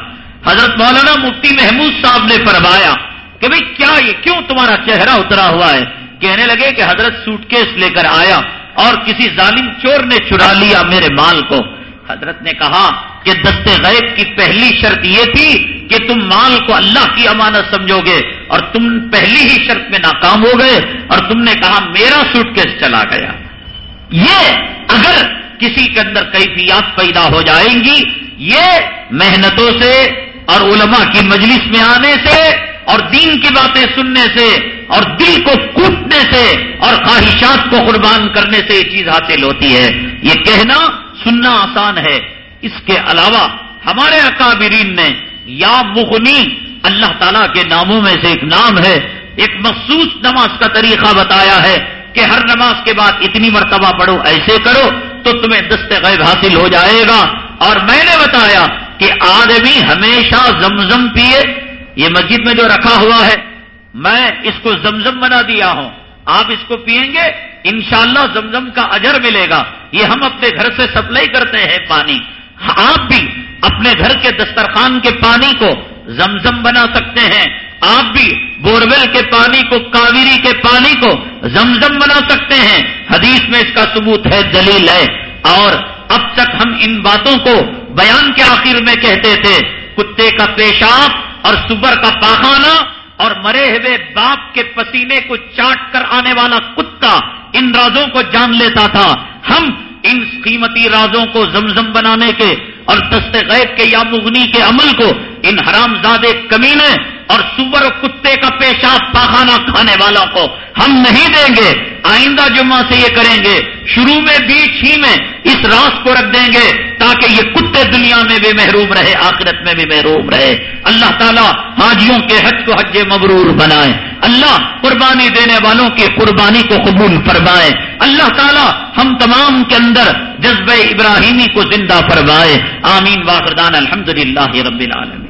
حضرت مولانا مفتی محمود صاحب نے فرمایا کہ بھئی کیا یہ، کیوں تمہارا چہرہ اترا ہوا ہے؟ کہنے لگے کہ حضرت سوٹ کیس لے کر آیا اور کسی ظالم چور نے چرا لیا میرے مال کو۔ حضرت نے کہا کہ دست غیب کی پہلی شرط یہ تھی کہ تم مال کو اللہ کی امانت سمجھو گے اور تم پہلی ہی شرط میں ناکام ہو گئے اور تم نے کہا میرا سوٹ کیس چلا گیا۔ یہ اگر کسی کے اندر کیفیات پیدا ہو جائیں گی، یہ محنتوں سے اور علماء کی مجلس میں آنے سے اور دین کی باتیں سننے سے اور دل کو کوٹنے سے اور خواہشات کو قربان کرنے سے یہ چیز حاصل ہوتی ہے۔ یہ کہنا سننا آسان ہے۔ اس کے علاوہ ہمارے اکابرین نے یا مغنی اللہ تعالیٰ کے ناموں میں سے ایک نام ہے۔ ایک مخصوص نماز کا طریقہ بتایا ہے کہ ہر نماز کے بعد اتنی مرتبہ پڑھو، ایسے کرو تو تمہیں دست غیب حاصل ہو جائے گا۔ اور میں نے بتایا کہ آدمی ہمیشہ زمزم پیے۔ یہ مسجد میں جو رکھا ہوا ہے، میں اس کو زمزم بنا دیا ہوں۔ آپ اس کو پیئیں گے، انشاءاللہ زمزم کا اجر ملے گا۔ یہ ہم اپنے گھر سے سپلائی کرتے ہیں پانی۔ آپ بھی اپنے گھر کے دسترخوان کے پانی کو زمزم بنا سکتے ہیں۔ آپ بھی بورویل کے پانی کو، کاویری کے پانی کو زمزم بنا سکتے ہیں۔ حدیث میں اس کا ثبوت ہے، دلیل ہے۔ اور اب تک ہم ان باتوں کو بیان کے آخر میں کہتے تھے، کتے کا پیشاب اور سبر کا پاخانہ اور مرے ہوئے باپ کے پسینے کو چاٹ کر آنے والا کتا ان رازوں کو جان لیتا تھا۔ ہم ان قیمتی رازوں کو زمزم بنانے کے اور دست غیب کے یا مغنی کے عمل کو ان حرام زادے کمینے اور سور و کتے کا پیشاب پاخانہ کھانے والوں کو ہم نہیں دیں گے۔ آئندہ جمعہ سے یہ کریں گے۔ شروع میں بیچ ہی میں اس راس کو رکھ دیں گے تاکہ یہ کتے دنیا میں بھی محروم رہے، آخرت میں بھی محروم رہے۔ اللہ تعالیٰ حاجیوں کے حج کو حج مبرور بنائے۔ اللہ قربانی دینے والوں کی قربانی کو قبول فرمائے۔ اللہ تعالیٰ ہم تمام کے اندر جذبہ ابراہیمی کو زندہ فرمائے۔ آمین واقردان الحمد للہ رب العالمین۔